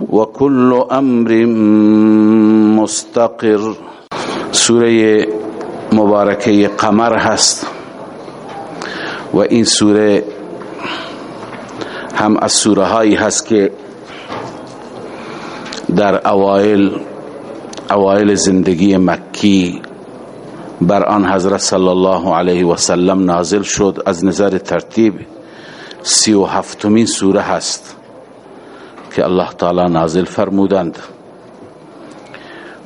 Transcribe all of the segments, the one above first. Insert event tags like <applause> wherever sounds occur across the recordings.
وكل أمر مستقر. سوره مبارکه قمر هست. و این سوره هم از سوره هایی هست که در اوائل اوائل زندگی مکی بر آن حضرت صلی الله علیه و سلم نازل شد. از نظر ترتیب سی و هفتمین سوره هست. که الله تعالی نازل فرمودند.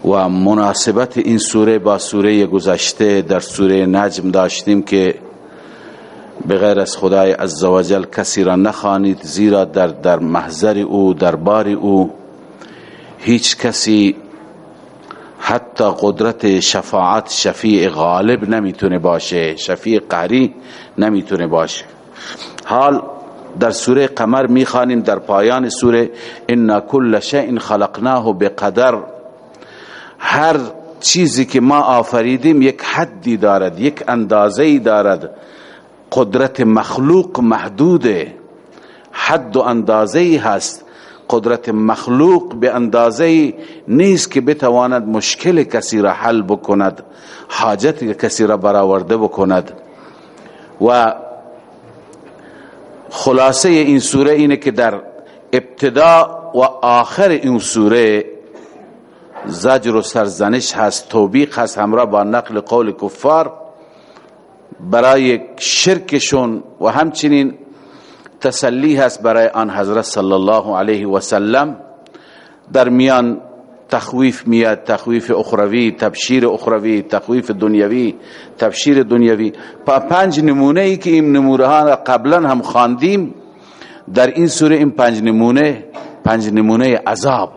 و مناسبت این سوره با سوره گذشته در سوره نجم داشتیم که بغیر از خدای عزوجل کسی را نخوانید زیرا در در محضر او در بار او هیچ کسی حتی قدرت شفاعت شفیع غالب نمی‌تونه باشه شفیع قهری نمی‌تونه باشه. حال در سوره قمر می‌خوانیم در پایان سوره ان کل شیء خلقناه بقدر. هر چیزی که ما آفریدیم یک حدی دارد یک اندازه دارد. قدرت مخلوق محدوده. حد و اندازه هست. قدرت مخلوق به اندازه نیست که بتواند مشکل کسی را حل بکند حاجت کسی را برآورده بکند. و خلاصه این سوره اینه که در ابتدا و آخر این سوره زجر و سرزنش هست توبیق هست همراه با نقل قول کفار برای شرکشون و همچنین تسلی هست برای آن حضرت صلی الله علیه و سلم. در میان تخویف میاد تخویف اخروی تبشیر اخروی تخویف دنیوی تبشیر دنیوی پا پنج نمونه ای که این نمونه ها قبلا هم خواندیم در این سوره این پنج نمونه پنج نمونه عذاب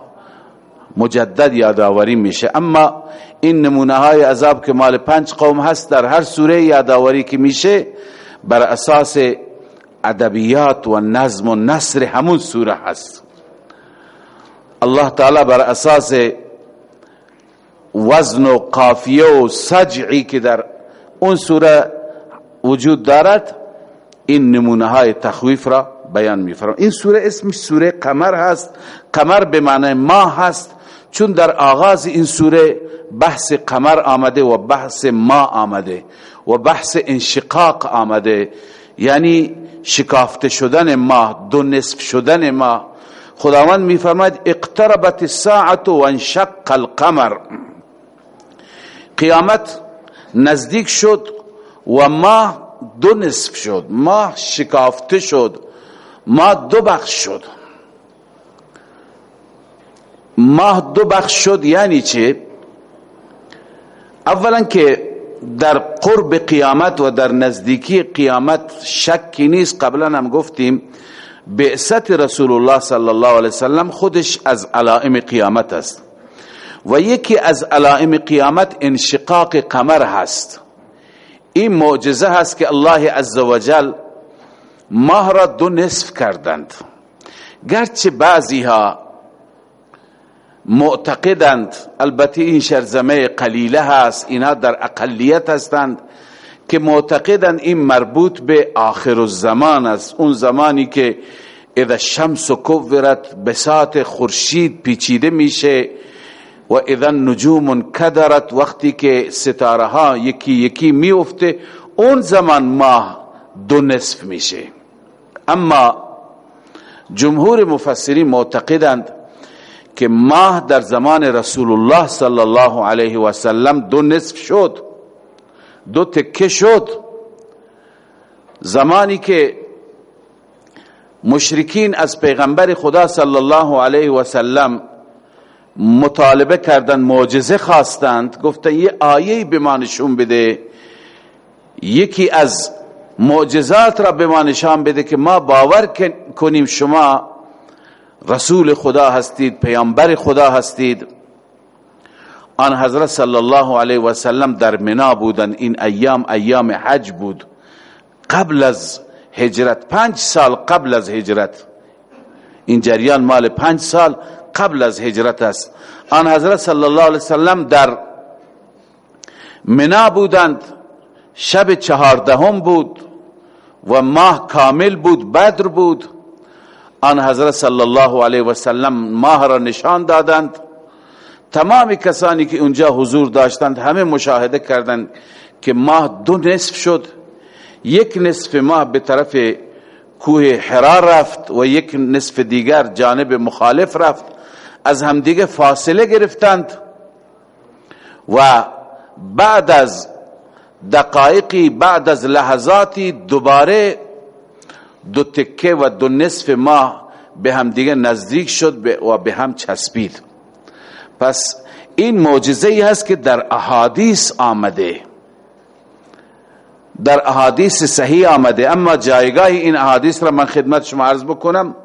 مجدد یادآوری میشه. اما این نمونه های عذاب که مال پنج قوم هست در هر سوره یادآوری که میشه بر اساس ادبیات و نظم و نصر همون سوره هست. الله تعالی بر اساس وزن و قافیه و سجعی که در اون سوره وجود دارد این نمونه های تخویف را بیان میفرم این سوره اسمش سوره قمر هست. قمر به معنی ماه هست. چون در آغاز این سوره بحث قمر آمده و بحث ما آمده و بحث انشقاق آمده. یعنی شکافته شدن ماه دو نصف شدن ماه. خداوند میفرماید اقتربت الساعت و انشق القمر. قیامت نزدیک شد و ماه دو نصف شد. ماه شکافته شد. ماه دو بخش شد. ماه دو بخش شد یعنی چه اولا که در قرب قیامت و در نزدیکی قیامت شکی نیست. قبلا هم گفتیم بعثت رسول الله صلی الله علیه وسلم خودش از علائم قیامت است. و یکی از علائم قیامت انشقاق قمر هست. این معجزه هست که الله عزوجل ماه را دو نصف کردند. گرچه بعضی ها معتقدند البته این شرزمه قلیله هست اینا در اقلیت هستند. که معتقدند این مربوط به آخر الزمان است. اون زمانی که اذا الشمس کورت بسات خورشید پیچیده میشه و اذا النجوم کدرت وقتی که ستاره ها یکی یکی میفته اون زمان ماه دو نصف میشه. اما جمهور مفسرین معتقدند که ماه در زمان رسول الله صلی الله علیه و سلم دو نصف شد. دو تکه شد. زمانی که مشرکین از پیغمبر خدا صلی الله علیه و سلم مطالبه کردن معجزه خواستند گفتن یه آیه به ما نشون بده. یکی از معجزات را به ما نشان بده که ما باور کنیم شما رسول خدا هستید پیامبر خدا هستید. آن حضرت صلی الله علیه و سلم در منا بودن. این ایام ایام حج بود. قبل از هجرت پنج سال قبل از هجرت. این جریان مال پنج سال قبل از هجرت است. آن حضرت صلی الله علیه وسلم در منا بودند. شب چهاردهم بود و ماه کامل بود بدر بود. آن حضرت صلی الله علیه و سلم ماه را نشان دادند. تمام کسانی که اونجا حضور داشتند همه مشاهده کردند که ماه دو نصف شد. یک نصف ماه به طرف کوه حرا رفت و یک نصف دیگر جانب مخالف رفت. از همدیگه فاصله گرفتند و بعد از دقایقی بعد از لحظاتی دوباره دو تکه و دو نصف ماه به هم دیگه نزدیک شد و به هم چسبید. پس این معجزه ای هست که در احادیث آمده. در احادیث صحیح آمده. اما جایگاه این احادیث را من خدمت شما عرض بکنم.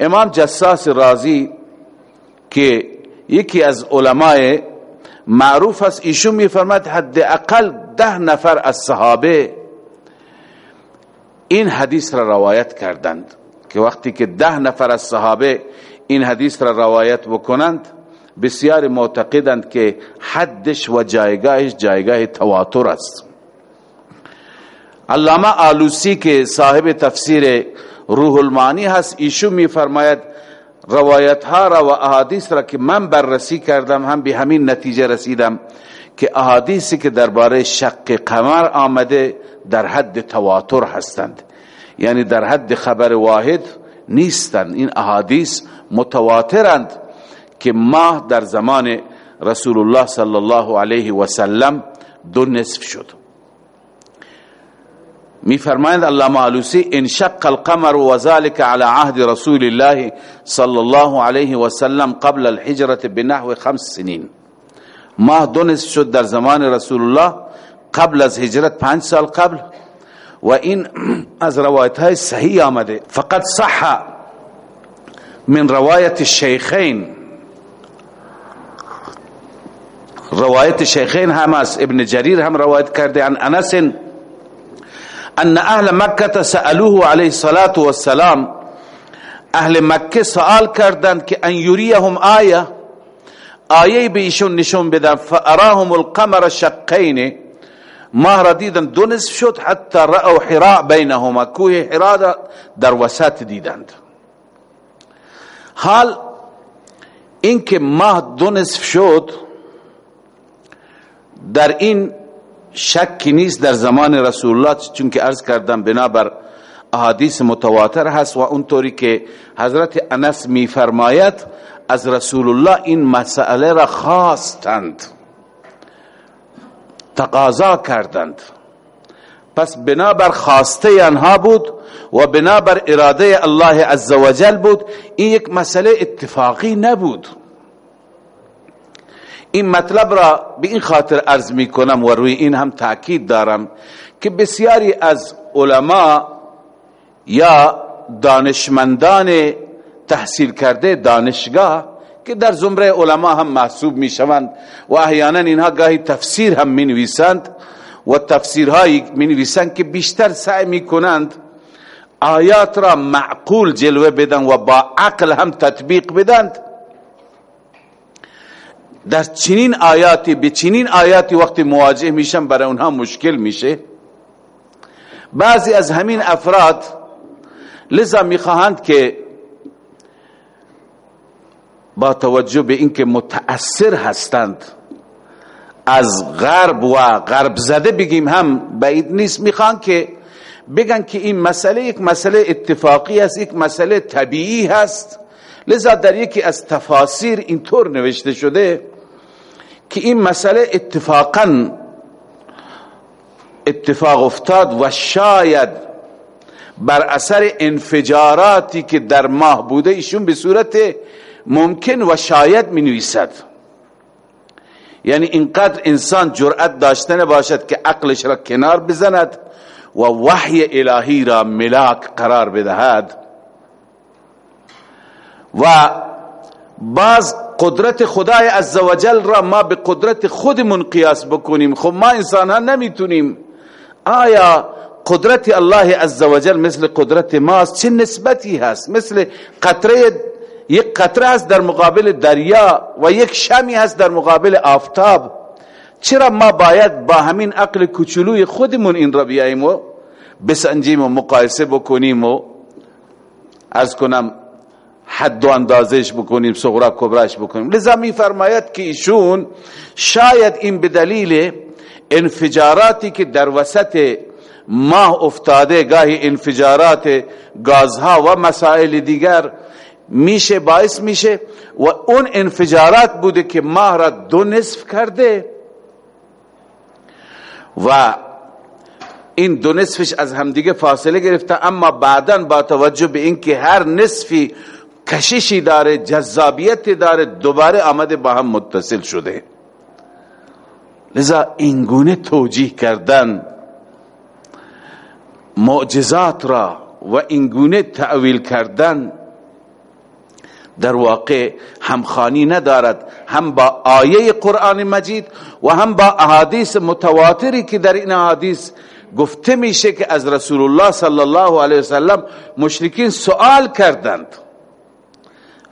امام جساس رازی که یکی از علمای معروف است ایشون میفرماد حد اقل ده نفر از صحابه این حدیث را روایت کردند که وقتی که ده نفر از صحابه این حدیث را روایت بکنند بسیار معتقدند که حدش و جایگاهش جایگاه تواتر است. علامه آلوسی که صاحب تفسیر روح المانی هست ایشون میفرماید روایت ها را و احادیث را که من بررسی کردم هم به همین نتیجه رسیدم که احادیثی که درباره شق قمر آمده در حد تواتر هستند. یعنی در حد خبر واحد نیستند. این احادیث متواترند. که ماه در زمان رسول الله صلی الله علیه و سلم دو نصف شد. فرمایند علامه علوسی انشق القمر و ذلك على عهد رسول الله صلی الله علیه و سلم قبل الحجرة بنحو خمس سنین ماه دو نصف شد در زمان رسول الله قبل از هجرت پنج سال قبل. و این <clears throat> از روایت های صحیح آمده. فقط صح من روایت الشیخین روایت شیخین هم از ابن جریر هم روایت کرده عن أنس أن أهل مکه سألوه علیه الصلاة والسلام أهل مکه سوال کردند که أن یریهم آیه آیه به ایشون نشون بدن فأراهم القمر شقین ماه را دیدن دو نصف شد حتی رأوا حراء بینهما کوه حراء در وسط دیدند حال اینکه ماه دو نصف شد در این شکی نیست در زمان رسول الله چون که عرض کردم بنابر احادیث متواتر هست و اونطوری که حضرت انس می فرماید از رسول الله این مسئله را خواستند تقاضا کردند. پس بنابر خواسته آنها بود و بنابر اراده الله عزوجل بود این یک مسئله اتفاقی نبود. این مطلب را به این خاطر عرض می کنم و روی این هم تاکید دارم که بسیاری از علما یا دانشمندان تحصیل کرده دانشگاه که در زمره علما هم محسوب می شوند و احیانا اینها گاهی تفسیر هم می نویسند و تفسیرهایی می نویسند که بیشتر سعی می کنند آیات را معقول جلوه بدن و با عقل هم تطبیق بدند. در چنین آیاتی به چنین آیاتی وقتی مواجه میشن برای اونها مشکل میشه. بعضی از همین افراد لذا می‌خواهند که با توجه به اینکه متأثر هستند از غرب و غرب زده بگیم هم بعید نیست. می‌خوان که بگن که این مسئله یک مسئله اتفاقی است یک مسئله طبیعی هست. لذا در یکی از تفاسیر اینطور نوشته شده که این مسئله اتفاقا اتفاق افتاد و شاید بر اثر انفجاراتی که در ماه بوده ایشون به صورت ممکن و شاید می نویسد یعنی اینقدر انسان جرأت داشتن باشد که عقلش را کنار بزند و وحی الهی را ملاک قرار بدهد. و باز قدرت خدای عزوجل را ما به قدرت خودمون قیاس بکنیم. خب ما انسان ها نمی‌تونیم. آیا قدرت الله عزوجل مثل قدرت ماست؟ چه نسبتی هست؟ مثل قطره یک قطره هست در مقابل دریا و یک شمی هست در مقابل آفتاب. چرا ما باید با همین عقل کوچولوی خودمون این را بیاییم و بسنجیم و مقایسه بکنیم و از کنم حد و اندازش بکنیم صغرا کبراش بکنیم. لذا می فرماید که ایشون شاید این به دلیل انفجاراتی که در وسط ماه افتاده گاهی انفجارات گازها و مسائل دیگر میشه باعث میشه و اون انفجارات بوده که ماه را دو نصف کرده و این دو نصفش از همدیگه فاصله گرفته. اما بعدا با توجه به اینکه هر نصفی کششی داره جذابیت داره دوباره آمده با هم متصل شده. لذا اینگونه توجیه کردن معجزات را و اینگونه تعویل کردن در واقع همخانی ندارد. هم با آیه قرآن مجید و هم با احادیث متواتری که در این احادیث گفته میشه که از رسول الله صلی الله علیه وسلم مشرکین سوال کردند.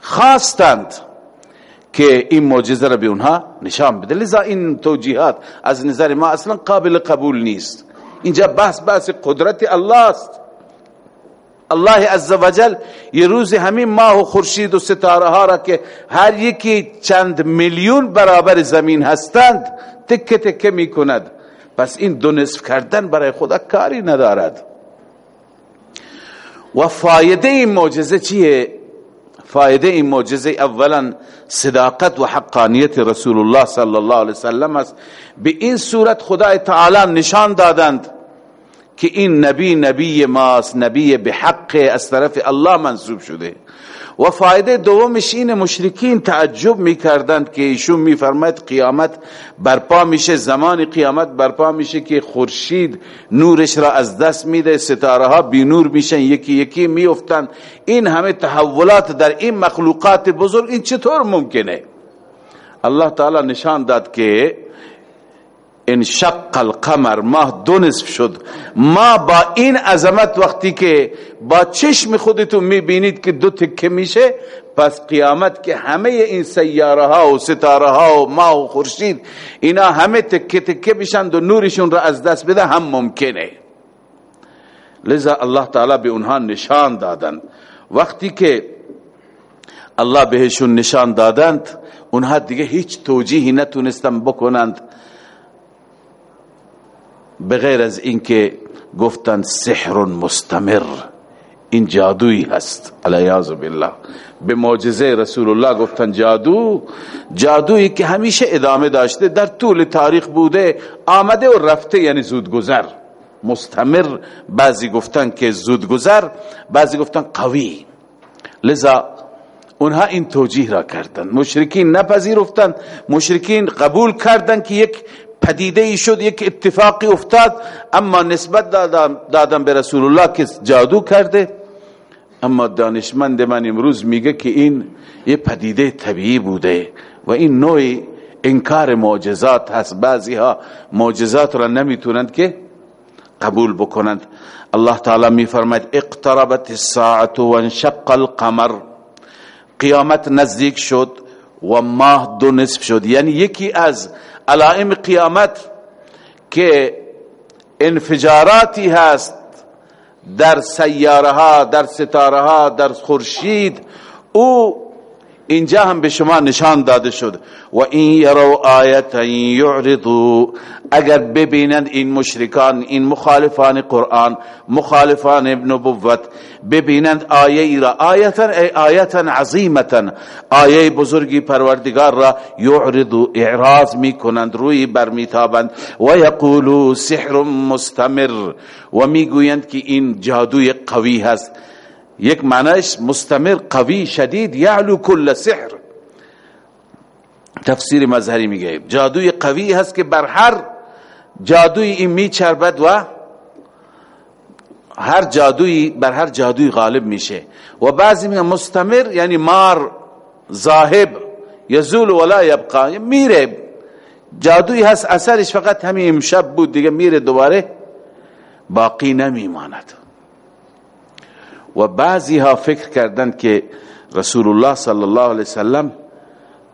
خواستند که این معجزه را به اونها نشان بده. لذا این توجیهات از نظر ما اصلا قابل قبول نیست. اینجا بحث بحث قدرت الله است الله عزوجل یه روز همین ماه و خورشید و ستاره ها را که هر یکی چند میلیون برابر زمین هستند تکه تکه می کند پس این دو نصف کردن برای خدا کاری ندارد. و فایده این معجزه چیه؟ فایده این معجزه اولا صداقت و حقانیت رسول الله صلی الله علیه وسلم است. به این صورت خدای تعالی نشان دادند که این نبی نبی ماست نبی به حق از طرف الله منصوب شده. و فایده دومش این مشرکین تعجب می‌کردند که ایشون میفرماید قیامت برپا میشه زمان قیامت برپا میشه که خورشید نورش را از دست میده ستاره ها بی نور میشن یکی یکی میافتند این همه تحولات در این مخلوقات بزرگ این چطور ممکنه؟ الله تعالی نشان داد که انشق القمر ماه دو نصف شد. ما با این عظمت وقتی که با چشم خودتون می‌بینید که دو تکه میشه پس قیامت که همه این سیاره ها و ستاره ها و ماه و خورشید اینا همه تکه تکه بشند و نورشون را از دست بده هم ممکنه. لذا الله تعالی به اونها نشان دادن. وقتی که الله بهشون نشان دادند اونها دیگه هیچ توجیهی نتونستن بکنند. بغیر از اینکه گفتن سحر مستمر این جادویی هست. علیاذ بالله. به معجزه رسول الله گفتن جادو جادویی که همیشه ادامه داشته در طول تاریخ بوده آمده و رفته یعنی زودگذر. مستمر بعضی گفتن که زودگذر بعضی گفتن قوی. لذا اونها این توجیه را کردن مشرکین نپذیرفتند. مشرکین قبول کردند که یک پدیده ای شد یک اتفاقی افتاد. اما نسبت دادم, به رسول الله که جادو کرده. اما دانشمند من امروز میگه که این یه پدیده طبیعی بوده و این نوع انکار معجزات هست. بعضی ها معجزات را نمی‌تونند که قبول بکنند. الله تعالی می فرماید اقتربت الساعت و انشق القمر. قیامت نزدیک شد و ماه دو نصف شد. یعنی یکی از علائم قیامت که انفجاراتی هست در سیاره ها در ستاره ها در خورشید او اینجا هم به شما نشان داده شد. و این یرو آیتا یعرضو. اگر ببینند این مشرکان این مخالفان قرآن مخالفان نبوت ببینند آیه ای را آیتا ای آیتا عظیمتا آیه بزرگی پروردگار را یعرضو اعراض می کنند روی برمیتابند و یقولو سحر مستمر. و می‌گویند که این جادوی قوی هست. یک معنیش مستمر قوی شدید یعلو کل سحر. تفسیر مظهری میگه. جادوی قوی هست که بر هر جادوی این میچربد و هر جادویی بر هر جادوی غالب میشه. و بعضی میگن مستمر یعنی مار ذاهب یزول ولا یبقا. میره. جادویی هست اثرش فقط همین امشب بود دیگه میره دوباره. باقی نمیماند. و بعضی ها فکر کردند که رسول الله صلی الله علیه وسلم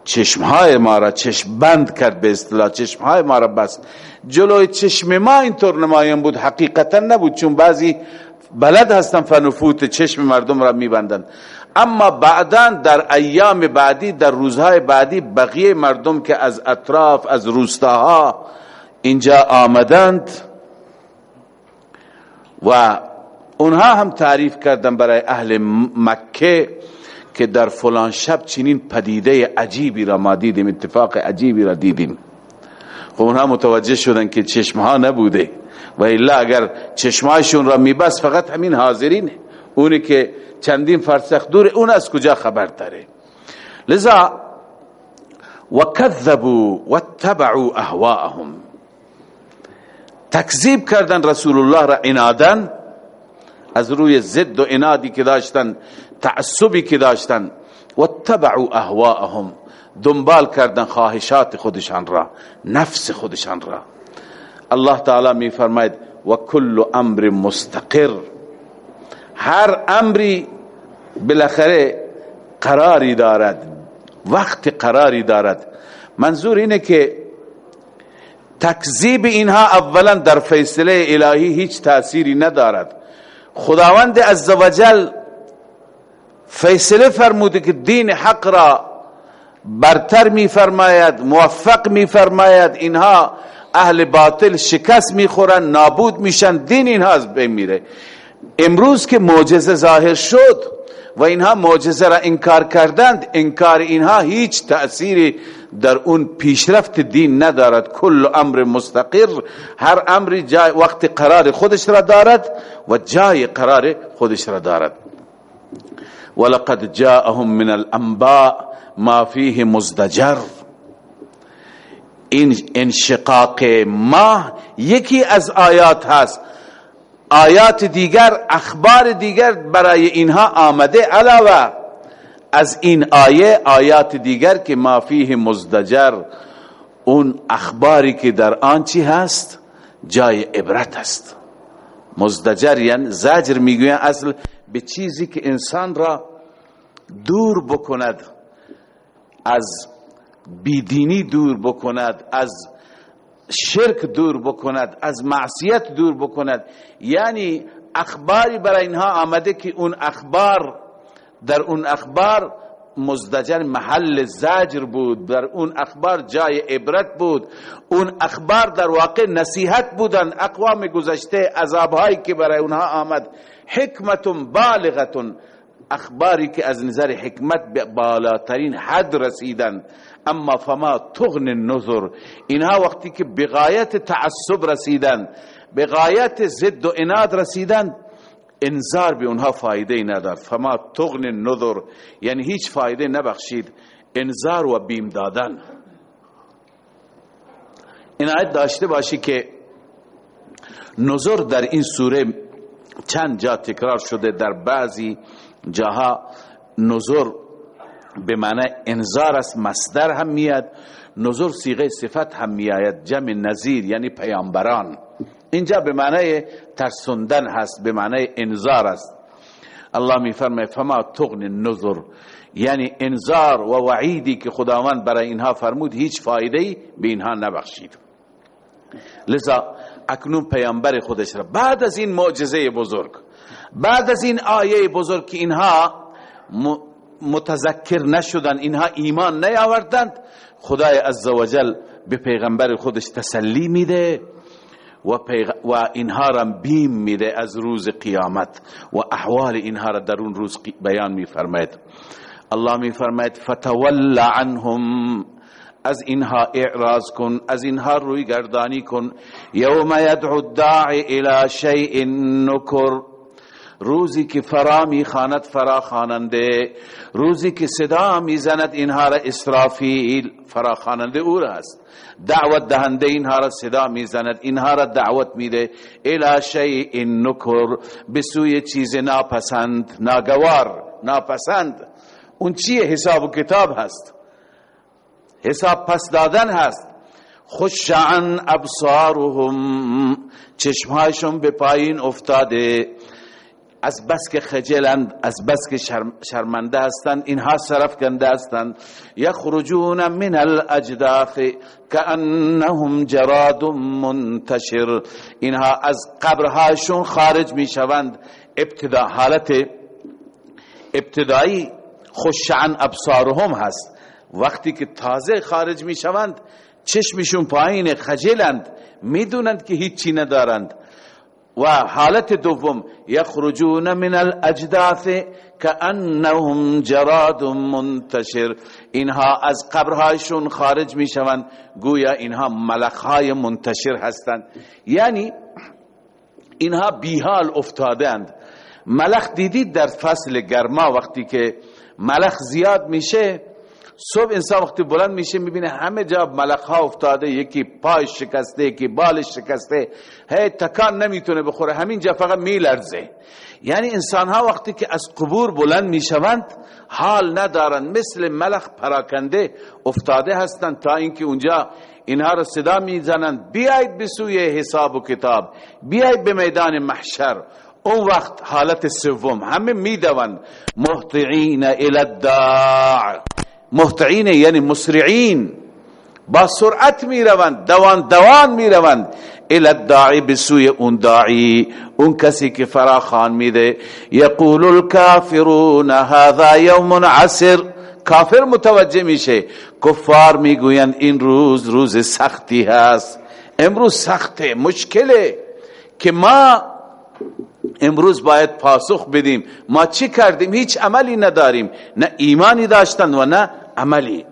چشمهای ما را چشم بند کرد به اصطلاح. چشمهای ما را بست. جلوی چشم ما اینطور نمایان بود. حقیقتا نبود چون بعضی بلد هستن فنفوت چشم مردم را میبندند. اما بعدا در ایام بعدی در روزهای بعدی بقیه مردم که از اطراف از روستاها اینجا آمدند و اونها هم تعریف کردن برای اهل مکه که در فلان شب چنین پدیده عجیبی را ما دیدیم اتفاق عجیبی را دیدیم. خب اونها متوجه شدن که چشمها نبوده. و الا اگر چشمهایشون را میبست فقط همین حاضرین. اونی که چندین فرسخ دور اون از کجا خبر داره؟ لذا وکذبوا واتبعوا اهواءهم. تکذیب کردن رسول الله را عنادن از روی زد و انادی که داشتن تعصبی که داشتن واتبعوا اهواءهم. دنبال کردن خواهشات خودشان را نفس خودشان را. الله تعالی می فرماید و کل امر مستقر. هر امری بالاخره قراری دارد وقت قراری دارد. منظور اینه که تکذیب اینها اولا در فیصله الهی هیچ تأثیری ندارد. خداوند عزوجل فیصله فرموده که دین حق را برتر می فرماید موفق می فرماید اینها اهل باطل شکست می‌خورن نابود میشن دین اینها از بین میره. امروز که معجزه ظاهر شد و اینها معجزه را انکار کردند. انکار اینها هیچ تأثیری در اون پیشرفت دین ندارد. کل امر مستقر. هر امری جای وقت قرار خودش را دارد و جای قرار خودش را دارد. ولقد جاءهم من الانباء ما فيه مزدجر. این انشقاق ما یکی از آیات هست. آیات دیگر اخبار دیگر برای اینها آمده. علاوه از این آیه آیات دیگر که ما فیه مزدجر اون اخباری که در آن چی هست؟ جای عبرت است. مزدجر یعنی زجر می‌گوین اصل به چیزی که انسان را دور بکند از بیدینی دور بکند از شرک دور بکند از معصیت دور بکند. یعنی اخباری برای اینها آمده که اون اخبار در اون اخبار مزدجر محل زجر بود در اون اخبار جای عبرت بود. اون اخبار در واقع نصیحت بودن اقوام گذشته عذابهایی که برای اونها آمد. حکمت بالغتون. اخباری که از نظر حکمت به بالاترین حد رسیدن. اما فما تغن النظر اینها وقتی که بغایت تعصب رسیدن بغایت زد و اناد رسیدن انذار به اونها فایده ندار. فما تغن النظر یعنی هیچ فایده نبخشید. انذار و بیم دادن. عنایت داشته باشی که نظر در این سوره چند جا تکرار شده در بعضی جاها نظر به معنی انذار است مصدر هم میاد نظر سیغه صفت هم میآید جمع نظیر یعنی پیامبران. اینجا به معنی ترسوندن هست به معنی انذار است. الله می فرماید فما تغن النذر. یعنی انذار و وعیدی که خداوند برای اینها فرمود هیچ فایده به اینها نبخشید. لذا اکنون پیامبر خودش را بعد از این معجزه بزرگ بعد از این آیه بزرگ که اینها متذکر نشدن اینها ایمان نیاوردند. خدای عزوجل به پیغمبر خودش تسلی میده و, و اینها را بیم میده از روز قیامت و احوال اینها را در اون روز بیان میفرماید. الله میفرماید فتول عنهم. از اینها اعراض کن از اینها روی گردانی کن. یوم یدعو الداعی الى شیء نکر. روزی که فرا می‌خواند فرا خواننده. روزی که صدا می‌زند اینها را اسرافیل فرا خواننده او را است. دعوت دهنده اینها را صدا می‌زند اینها را دعوت میده. الى شیء نکر به سوی چیز ناپسند ناگوار ناپسند. اون چیه؟ حساب و کتاب هست. حساب پس دادن هست. خشعن ابصارهم چشمهایشون به پایین افتاده. از بس که خجلند از بس که شرمنده هستند اینها صرف کنده هستند. یخرجون من الاجداث کانهم جراد منتشر. اینها از قبرهاشون خارج می‌شوند. ابتدا حالت ابتدایی خشعن ابصارهم هست. وقتی که تازه خارج می‌شوند چشمشون پایین خجلند. می‌دونند که هیچی ندارند. و حالت دوم یخرجون من الاجداث کانهم جراد منتشر. اینها از قبرهایشون خارج می‌شوند. گویا اینها ملخهای منتشر هستند. یعنی اینها بیحال افتادند ملخ دیدید در فصل گرما وقتی که ملخ زیاد میشه صبح انسان وقتی بلند میشه می‌بینه همه جا ملخ ها افتاده یکی پای شکسته یکی بالش شکسته. هی تکان نمی‌تونه بخوره همین جا فقط میلرزه. یعنی انسان ها وقتی که از قبور بلند می‌شوند حال ندارند مثل ملخ پراکنده افتاده هستند تا اینکه اونجا اینها را صدا می‌زنند. بیایید به سوی حساب و کتاب بیایید به میدان محشر. اون وقت حالت سوم همه می‌دوند. محطعین الى الداع. محتعین یعنی مسرعین. با سرعت می روند دوان دوان می روند الى بسوی اون داعی. اون کسی که فراخان میده. یقول الكافرون هذا یوم عسر. کافر متوجه میشه. کفار می‌گویند این روز روز سختی هست. امروز سخته مشکله. که ما امروز باید پاسخ بدیم. ما چی کردیم؟ هیچ عملی نداریم. نه ایمانی داشتن و نه عملی.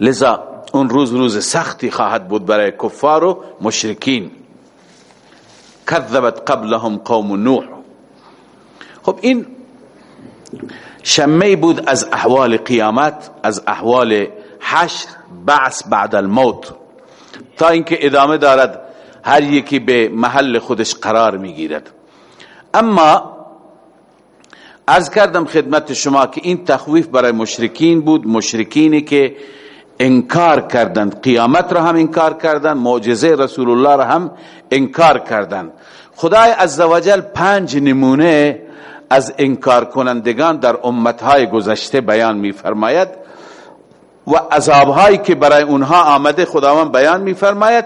لذا اون روز روز سختی خواهد بود برای کفار و مشرکین. کذبت قبلهم قوم نوح. خب این شمه بود از احوال قیامت از احوال حشر بعث بعد الموت. تا اینکه ادامه دارد هر یکی به محل خودش قرار می‌گیرد. اما از کردم خدمت شما که این تخویف برای مشرکین بود مشرکینی که انکار کردند. قیامت را هم انکار کردند معجزه رسول الله را هم انکار کردند. خدای عزوجل پنج نمونه از انکار کنندگان در امتهای گذشته بیان میفرماید و عذابهایی که برای اونها آمده خداوند بیان میفرماید.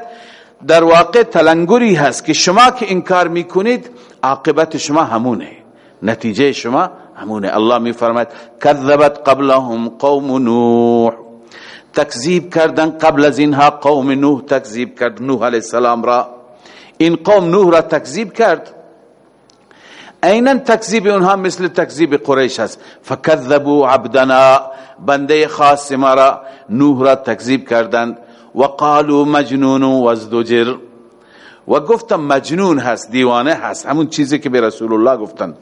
در واقع تلنگری هست که شما که انکار می‌کنید عاقبت شما همونه. نتیجه شما همونه. الله می فرماید کذبت قبلهم قوم نوح. تکذیب کردن قبل از اینها قوم نوح تکذیب کرد نوح علیه السلام را. این قوم نوح را تکذیب کرد. اینا تکذیب اونها مثل تکذیب قریش است. فکذبوا عبدنا. بنده خاص ما را نوح را تکذیب کردند. و قالوا مجنون و ازدجر و گفتم مجنون هست دیوانه هست. همون چیزی که به رسول الله گفتن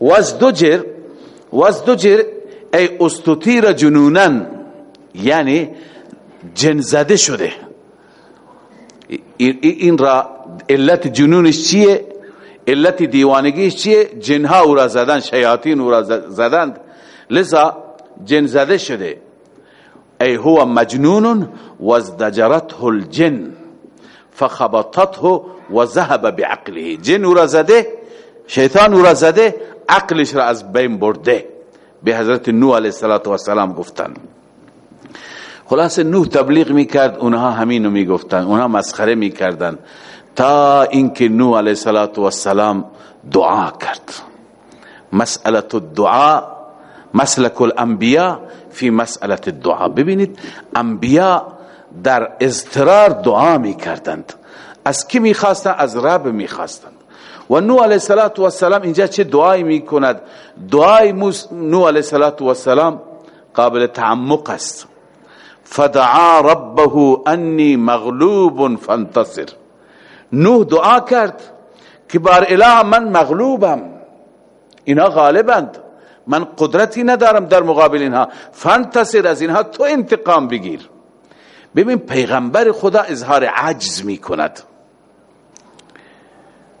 وازدجر وازدجر ای استطیر جنونن. یعنی جن زده شده. این را علت جنونش چیه؟ علت دیوانگیش چیه؟ جنها او را زدن شیاطین او را زدند. لذا جن زده شده. ای هو مجنون وازدجرته الجن. فخبطته و ذهب بعقله. جن او را زده شیطان او را زده عقلش را از بین برده. به حضرت نوح علیه السلام گفتن. خلاص نوح تبلیغ می‌کرد اونها همینو می‌گفتن اونها مسخره می‌کردن تا اینکه نوح علیه السلام دعا کرد. مسئله الدعا مسلک الانبیاء فی مسئله الدعا. ببینید انبیاء در اضطرار دعا می‌کردند. از کی می‌خواستند از رب می‌خواستند و نو علیه السلام اینجا چه دعایی می‌کند؟ دعای نو علیه السلام قابل تعمق است. فدعا ربه انی مغلوب فانتصر. نوح دعا کرد که بار اله من مغلوبم. اینا غالبند. من قدرتی ندارم در مقابل اینها. فانتصر از اینها تو انتقام بگیر. ببین پیغمبر خدا اظهار عجز می کند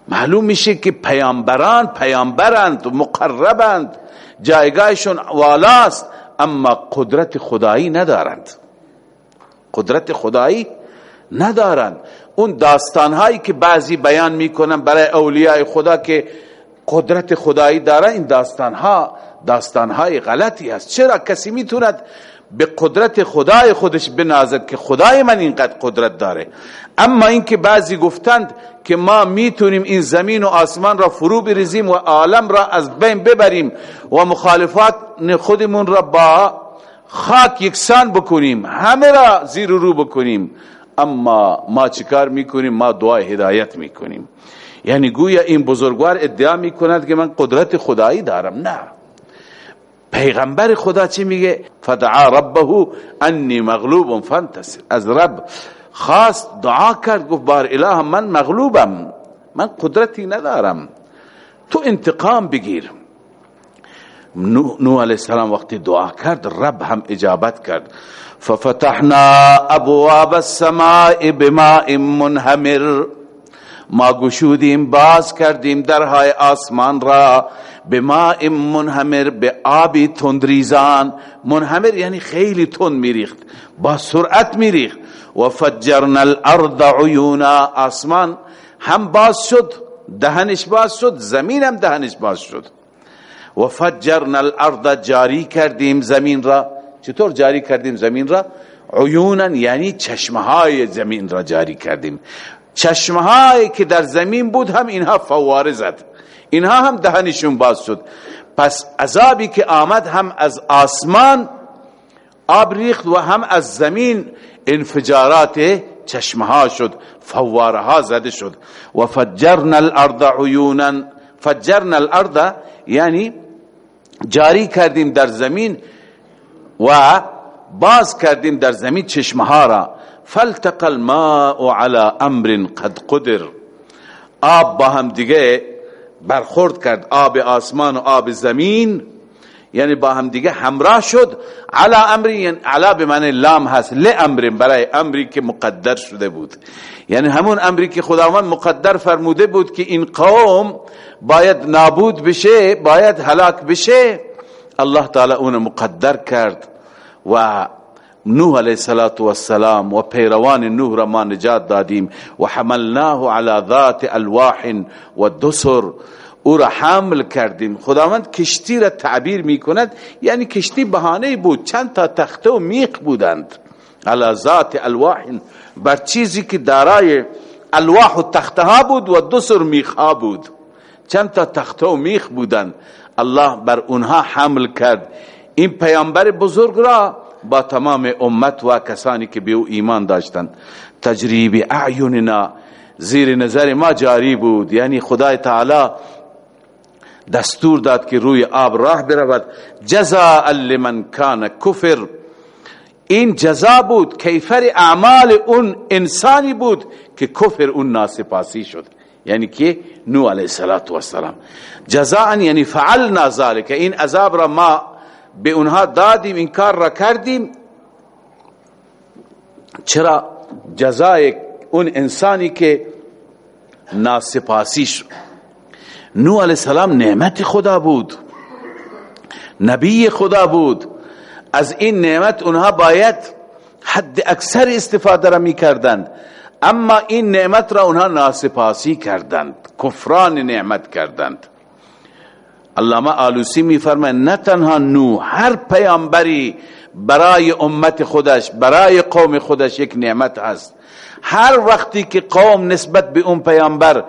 معلوم میشه که پیامبران پیامبرند و مقربند جایگاهشون والاست اما قدرت خدایی ندارند. قدرت خدایی ندارند. اون داستان هایی که بعضی بیان می‌کنن برای اولیاء خدا که قدرت خدایی داره این داستان ها داستان های غلطی است چرا کسی می‌توند به قدرت خدای خودش بنازد که خدای من اینقدر قدرت داره؟ اما اینکه بعضی گفتند که ما می‌تونیم این زمین و آسمان را فرو بریزیم و عالم را از بین ببریم و مخالفات خودمون را با خاک یکسان بکنیم همه را زیر رو بکنیم اما ما چیکار می‌کنیم؟ ما دعای هدایت می‌کنیم. یعنی گویا این بزرگوار ادعا می‌کند که من قدرت خدایی دارم. نه. پیغمبر خدا چی میگه؟ فدعا ربه انی مغلوب فانتصر از رب خواست دعا کرد گفت بار اله من مغلوبم من قدرتی ندارم تو انتقام بگیر. نوح علیہ السلام وقتی دعا کرد رب هم اجابت کرد ففتحنا ابواب السماء بماء منهمر ما گشودیم باز کردیم درهای آسمان را به ماء منهمر به آبی تندریزان. منهمر یعنی خیلی تند میریخت با سرعت میریخت. و فجرنا الارض عیونا. آسمان هم باز شد دهنش باز شد زمین هم دهنش باز شد. و فجرنا الارض جاری کردیم زمین را. چطور جاری کردیم زمین را؟ عیونا یعنی چشمهای زمین را جاری کردیم. چشمهایی که در زمین بود هم اینها فواره زد. اینها هم دهنشون باز شد. پس عذابی که آمد هم از آسمان آب ریخت و هم از زمین انفجارات چشمها شد فوارها زده شد. و فجرنا الارض عیونا فجرنا الارض یعنی جاری کردیم در زمین و باز کردیم در زمین چشمها را. فالتقى الماء على امر قد قدر. آب با هم دیگه برخورد کرد آب آسمان و آب زمین یعنی با هم دیگه همراه شد. علا امری یعنی علا به معنی لام هست امر برای امری که مقدر شده بود. یعنی همون امری که خداوند مقدر فرموده بود که این قوم باید نابود بشه باید هلاک بشه. الله تعالی اون مقدر کرد و نوح علیه السلام و پیروان نوح را ما نجات دادیم و حملناه على ذات الواح و دسر. او را حمل کردیم. خداوند کشتی را تعبیر می کند یعنی کشتی بهانه بود. چند تا تخته و میخ بودند. على ذات الواح. بر چیزی که دارای الواح و تخته ها بود و دسر میخ ها بود. چند تا تخته و میخ بودند. الله بر اونها حمل کرد. این پیامبر بزرگ را با تمام امت و کسانی که به او ایمان داشتند. تجریب اعیننا زیر نظر ما جاری بود. یعنی خدای تعالی دستور داد که روی آب راه برود. جزاء لمن کان کفر. این جزا بود کیفر اعمال اون انسانی بود که کفر اون ناسپاسی شد. یعنی که نو علیه السلام جزاء یعنی فعلنا ذلك. این عذاب را ما به اونها دادیم این کار را کردیم. چرا جزای اون انسانی که ناسپاسی شد. نو علیہ السلام نعمت خدا بود. نبی خدا بود. از این نعمت اونها باید حد اکثر استفاده را می کردند اما این نعمت را اونها ناسپاسی کردند. کفران نعمت کردند. علامه آلوسی می فرمه نه تنها نو هر پیامبری برای امت خودش برای قوم خودش یک نعمت است هر وقتی که قوم نسبت به اون پیامبر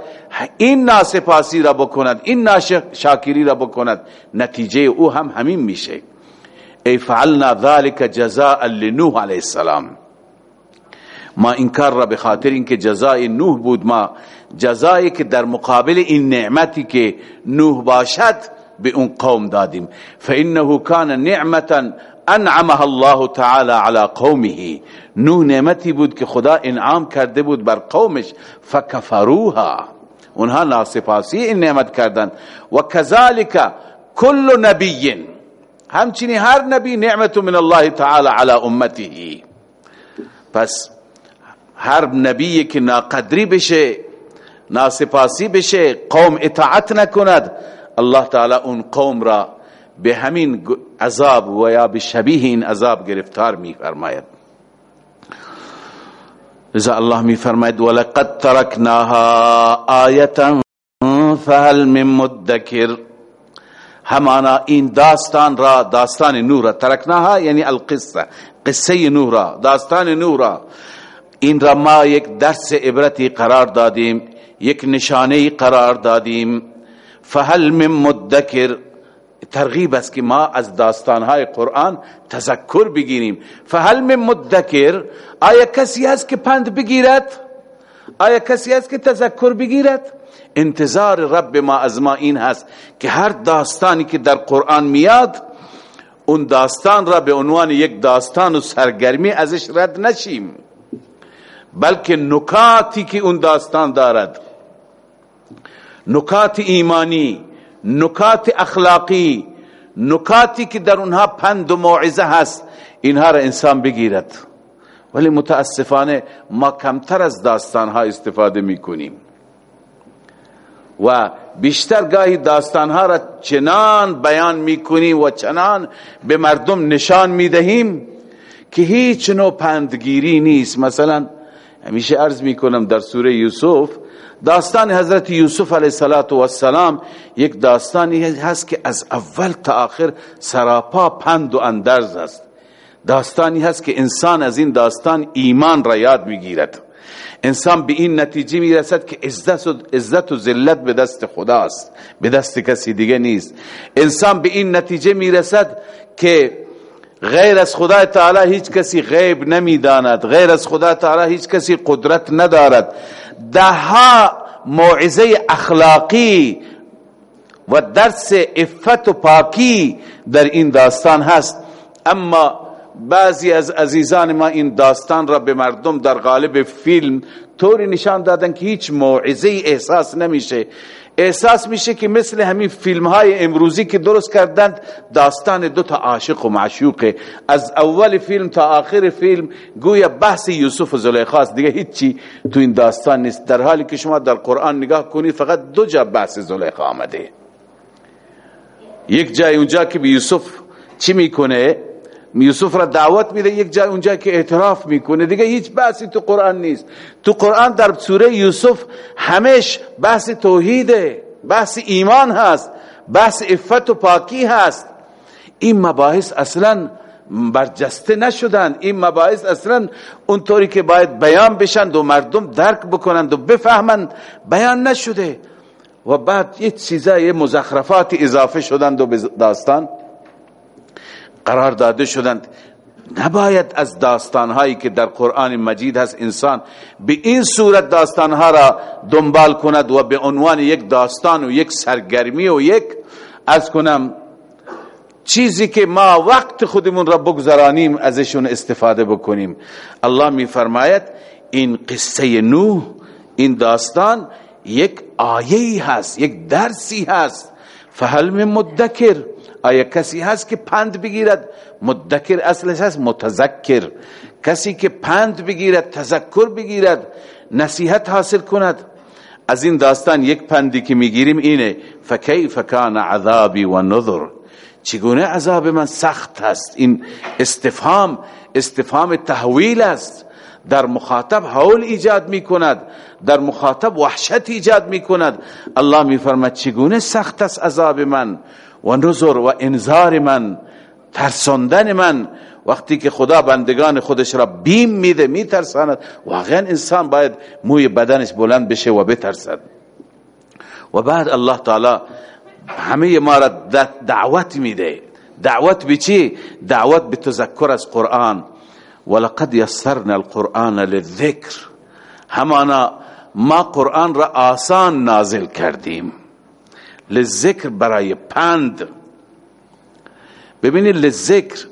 این ناسپاسی را بکند این ناشاکری را بکند نتیجه او هم همین میشه. ای فعلنا ذلك جزاء لنوح علیه السلام. ما این کار را به خاطر اینکه جزای نوح بود ما جزایی که در مقابل این نعمتی که نوح باشد به اون قوم دادیم فانه کان نعمتا انعمها الله تعالی على قومه. نو نعمتی بود که خدا انعام کرده بود بر قومش فکفروها. اونها ناسپاسی این نعمت کردن و کذالک کل نبی. همچنین هر نبی نعمت من الله تعالی علی امته. پس هر نبی که ناقدری بشه ناسپاسی بشه قوم اطاعت نکند الله تعالی اون قوم را به همین عذاب و یا به شبیه این عذاب گرفتار می فرماید لذا الله می فرماید ولقد ترکناها آیتا فهل من مدکر. همانا این داستان را داستان نورا ترکناها یعنی القصه قصه نورا داستان نورا این را ما یک درس عبرتی قرار دادیم یک نشانه قرار دادیم. فهل من مدکر؟ ترغیب است که ما از داستانهای قرآن تذکر بگیریم. فهل من مدکر؟ آیا کسی هست که پند بگیرد؟ آیا کسی هست که تذکر بگیرد؟ انتظار رب ما از ما این هست که هر داستانی که در قرآن میاد اون داستان را به عنوان یک داستان و سرگرمی ازش رد نشیم. بلکه نکاتی که اون داستان دارد نکات ایمانی نکات اخلاقی نکاتی که در اونها پند و موعظه هست اینها را انسان بگیرد. ولی متاسفانه ما کمتر از داستانها استفاده می‌کنیم. و بیشتر گاهی داستانها را چنان بیان می‌کنیم و چنان به مردم نشان می‌دهیم که هیچ نوع پندگیری نیست. مثلا همیشه عرض می‌کنم در سوره یوسف داستان حضرت یوسف علیه السلام یک داستانی هست که از اول تا آخر سراپا پند و اندرز است. داستانی هست که انسان از این داستان ایمان را یاد می‌گیرد. انسان به این نتیجه می‌رسد که عزت و و ذلت به دست خداست به دست کسی دیگه نیست. انسان به این نتیجه می‌رسد که غیر از خدا تعالی هیچ کسی غیب نمی‌داند غیر از خدا تعالی هیچ کسی قدرت ندارد. دهها موعظه اخلاقی و درس افت و پاکی در این داستان هست. اما بعضی از عزیزان ما این داستان را به مردم در غالب فیلم طوری نشان دادن که هیچ موعظه احساس نمیشه. احساس میشه که مثل همین فیلم های امروزی که درست کردند داستان دو تا عاشق و معشوقه از اول فیلم تا آخر فیلم گویا بحث یوسف و زلیخاست دیگه هیچی تو این داستان نیست. در حالی که شما در قرآن نگاه کنید فقط دو جا بحث زلیخا آمده. یک جای اونجا که به یوسف چی می‌کنه؟ یوسف را دعوت میده یک جای اونجا که اعتراف می‌کنه. دیگه هیچ بحثی تو قرآن نیست. تو قرآن در سوره یوسف همش بحث توحیده بحث ایمان هست بحث افت و پاکی هست. این مباحث اصلا برجسته نشدن. این مباحث اصلا اونطوری که باید بیان بشند و مردم درک بکنند و بفهمند بیان نشده. و بعد یه چیزای مزخرفات اضافه شدند و داستان. قرار داده شدند. نباید از داستانهایی که در قرآن مجید هست انسان به این صورت داستانها را دنبال کند و به عنوان یک داستان و یک سرگرمی و یک از کنم چیزی که ما وقت خودمون را بگذرانیم ازشون استفاده بکنیم. الله می فرماید این قصه نوح این داستان یک آیه هست یک درسی هست. فهل من مدکر. آیا کسی هست که پند بگیرد؟ مدکر اصلش هست متذکر. کسی که پند بگیرد تذکر بگیرد نصیحت حاصل کند. از این داستان یک پندی که می‌گیریم اینه فکیف کان عذابی و نظر چگونه عذاب من سخت است؟ این استفهام استفهام تحویل است. در مخاطب حول ایجاد می کند در مخاطب وحشت ایجاد می کند الله می فرمد چگونه سخت است عذاب من؟ و نظر و انذار من ترساندن من. وقتی که خدا بندگان خودش را بیم میده میترساند. واقعا انسان باید موی بدنش بلند بشه و بترسد. و بعد الله تعالی همه ما را دعوت میده. دعوت به چی؟ دعوت به تذکر از قرآن. ولقد یسرنا القرآن للذکر. همانا ما قرآن را آسان نازل کردیم. لذکر برای پند. ببینید لذکر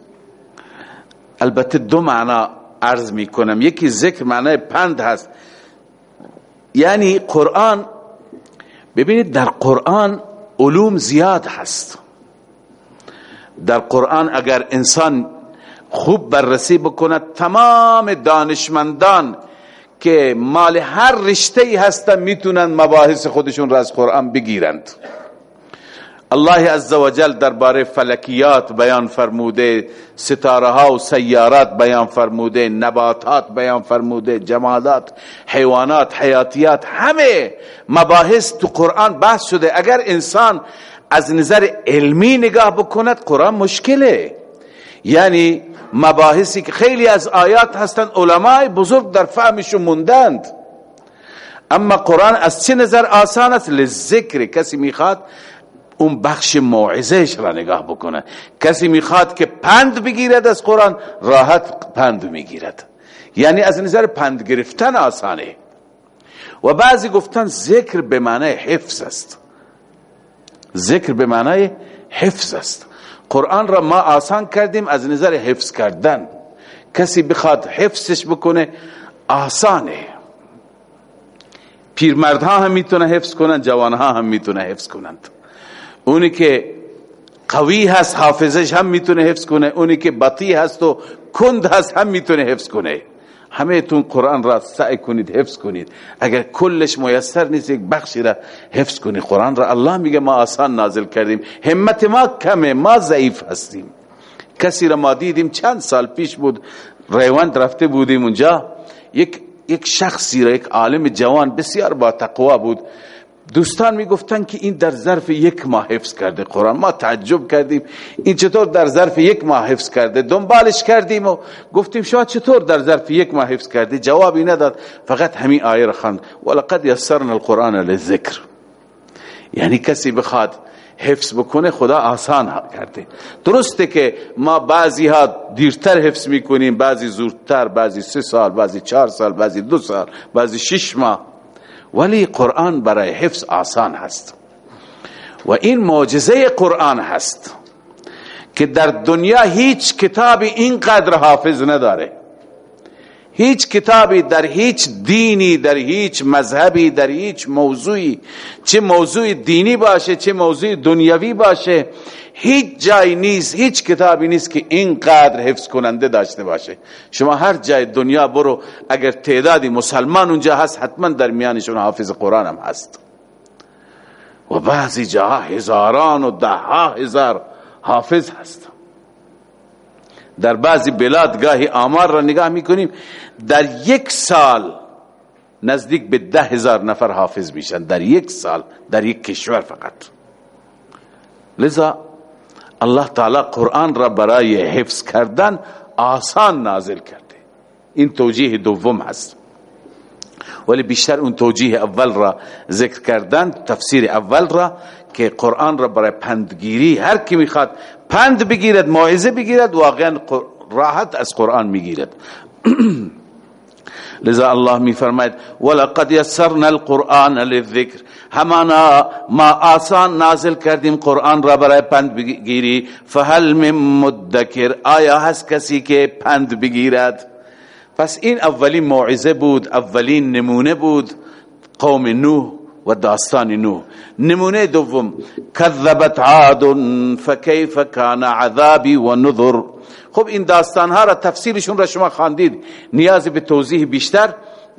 البته دو معنا عرض می کنم یکی ذکر معنای پند هست. یعنی قرآن ببینید در قرآن علوم زیاد هست. در قرآن اگر انسان خوب بررسی بکند تمام دانشمندان که مال هر رشته ای هستن می‌تونن مباحث خودشون را از قرآن بگیرند. الله عزوجل درباره فلکیات بیان فرموده ستاره ها و سیارات بیان فرموده نباتات بیان فرموده جمادات حیوانات حیاتیات همه مباحث تو قرآن بحث شده. اگر انسان از نظر علمی نگاه بکند قرآن مشکله. یعنی مباحثی که خیلی از آیات هستند علمای بزرگ در فهمشون موندند. اما قرآن از چه نظر آسان است؟ لذکر کسی می‌خواد اون بخش موعظهش را نگاه بکنه. کسی می‌خواد که پند بگیرد از قرآن راحت پند می‌گیرد. یعنی از نظر پند گرفتن آسانه. و بعضی گفتن ذکر به معنی حفظ است. ذکر به معنی حفظ است. قرآن را ما آسان کردیم از نظر حفظ کردن. کسی بخواد حفظش بکنه آسانه. پیرمردها هم می‌تونه حفظ کنن جوانها هم می‌تونه حفظ کنند. اونی که قوی هست حافظش هم می‌تونه حفظ کنه. اونی که بطی هست و کند هست هم می‌تونه حفظ کنه. همه تون قرآن را سعی کنید حفظ کنید. اگر کلش میسر نیست یک بخشی را حفظ کنید. قرآن را الله میگه ما آسان نازل کردیم. همت ما کمه ما ضعیف هستیم. کسی را ما دیدیم چند سال پیش بود ریوند رفته بودیم اونجا. یک یک شخصی را یک عالم جوان بسیار با تقوا بود. دوستان می‌گفتن که این در ظرف یک ماه حفظ کرده قرآن. ما تعجب کردیم. این چطور در ظرف یک ماه حفظ کرده؟ دنبالش کردیم و گفتیم شما چطور در ظرف یک ماه حفظ کرده؟ جوابی نداد. فقط همین آیه را خواند. ولقد یسرنا القرآن للذکر. یعنی کسی بخواد حفظ بکنه خدا آسان کرده. درسته که ما بعضی ها دیرتر حفظ می‌کنیم. بعضی زودتر بعضی سه سال بعضی چهار سال بعضی دو سال بعضی شش ماه. ولی قرآن برای حفظ آسان هست. و این معجزه قرآن هست که در دنیا هیچ کتابی اینقدر حافظ نداره. هیچ کتابی در هیچ دینی در هیچ مذهبی در هیچ موضوعی چه موضوع دینی باشه چه موضوع دنیوی باشه هیچ جای نیست هیچ کتابی نیست که اینقدر حفظ کننده داشته باشه. شما هر جای دنیا برو اگر تعدادی مسلمان اونجا هست حتما در میانشون حافظ قرآن هم هست. و بعضی جاها هزاران و ده هزار حافظ هست. در بعضی بلاد گاهی آمار را نگاه می‌کنیم در یک سال نزدیک به ده هزار نفر حافظ میشن. در یک سال در یک کشور فقط. لذا الله تعالی قرآن را برای حفظ کردن آسان نازل کرده. این توجیه دوم هست. ولی بیشتر اون توجیه اول را ذکر کردن تفسیر اول را که قرآن را برای پندگیری هر کی می‌خواد پند بگیرد موعظه بگیرد واقعا راحت از قرآن می‌گیرد. <clears throat> لذا الله می فرماید ولقد یسرنا القرآن للذکر. همانا ما آسان نازل کردیم قرآن را برای پند بگیری. فهل من مدکر. آیا هست کسی که پند بگیرد؟ پس این اولین موعظه بود اولین نمونه بود قوم نوح. و داستان نوح نمونه دوم کذبت عاد فکیف کان عذابی و نذر. خب این داستان ها را تفسیرشون را شما خواندید. نیاز به توضیح بیشتر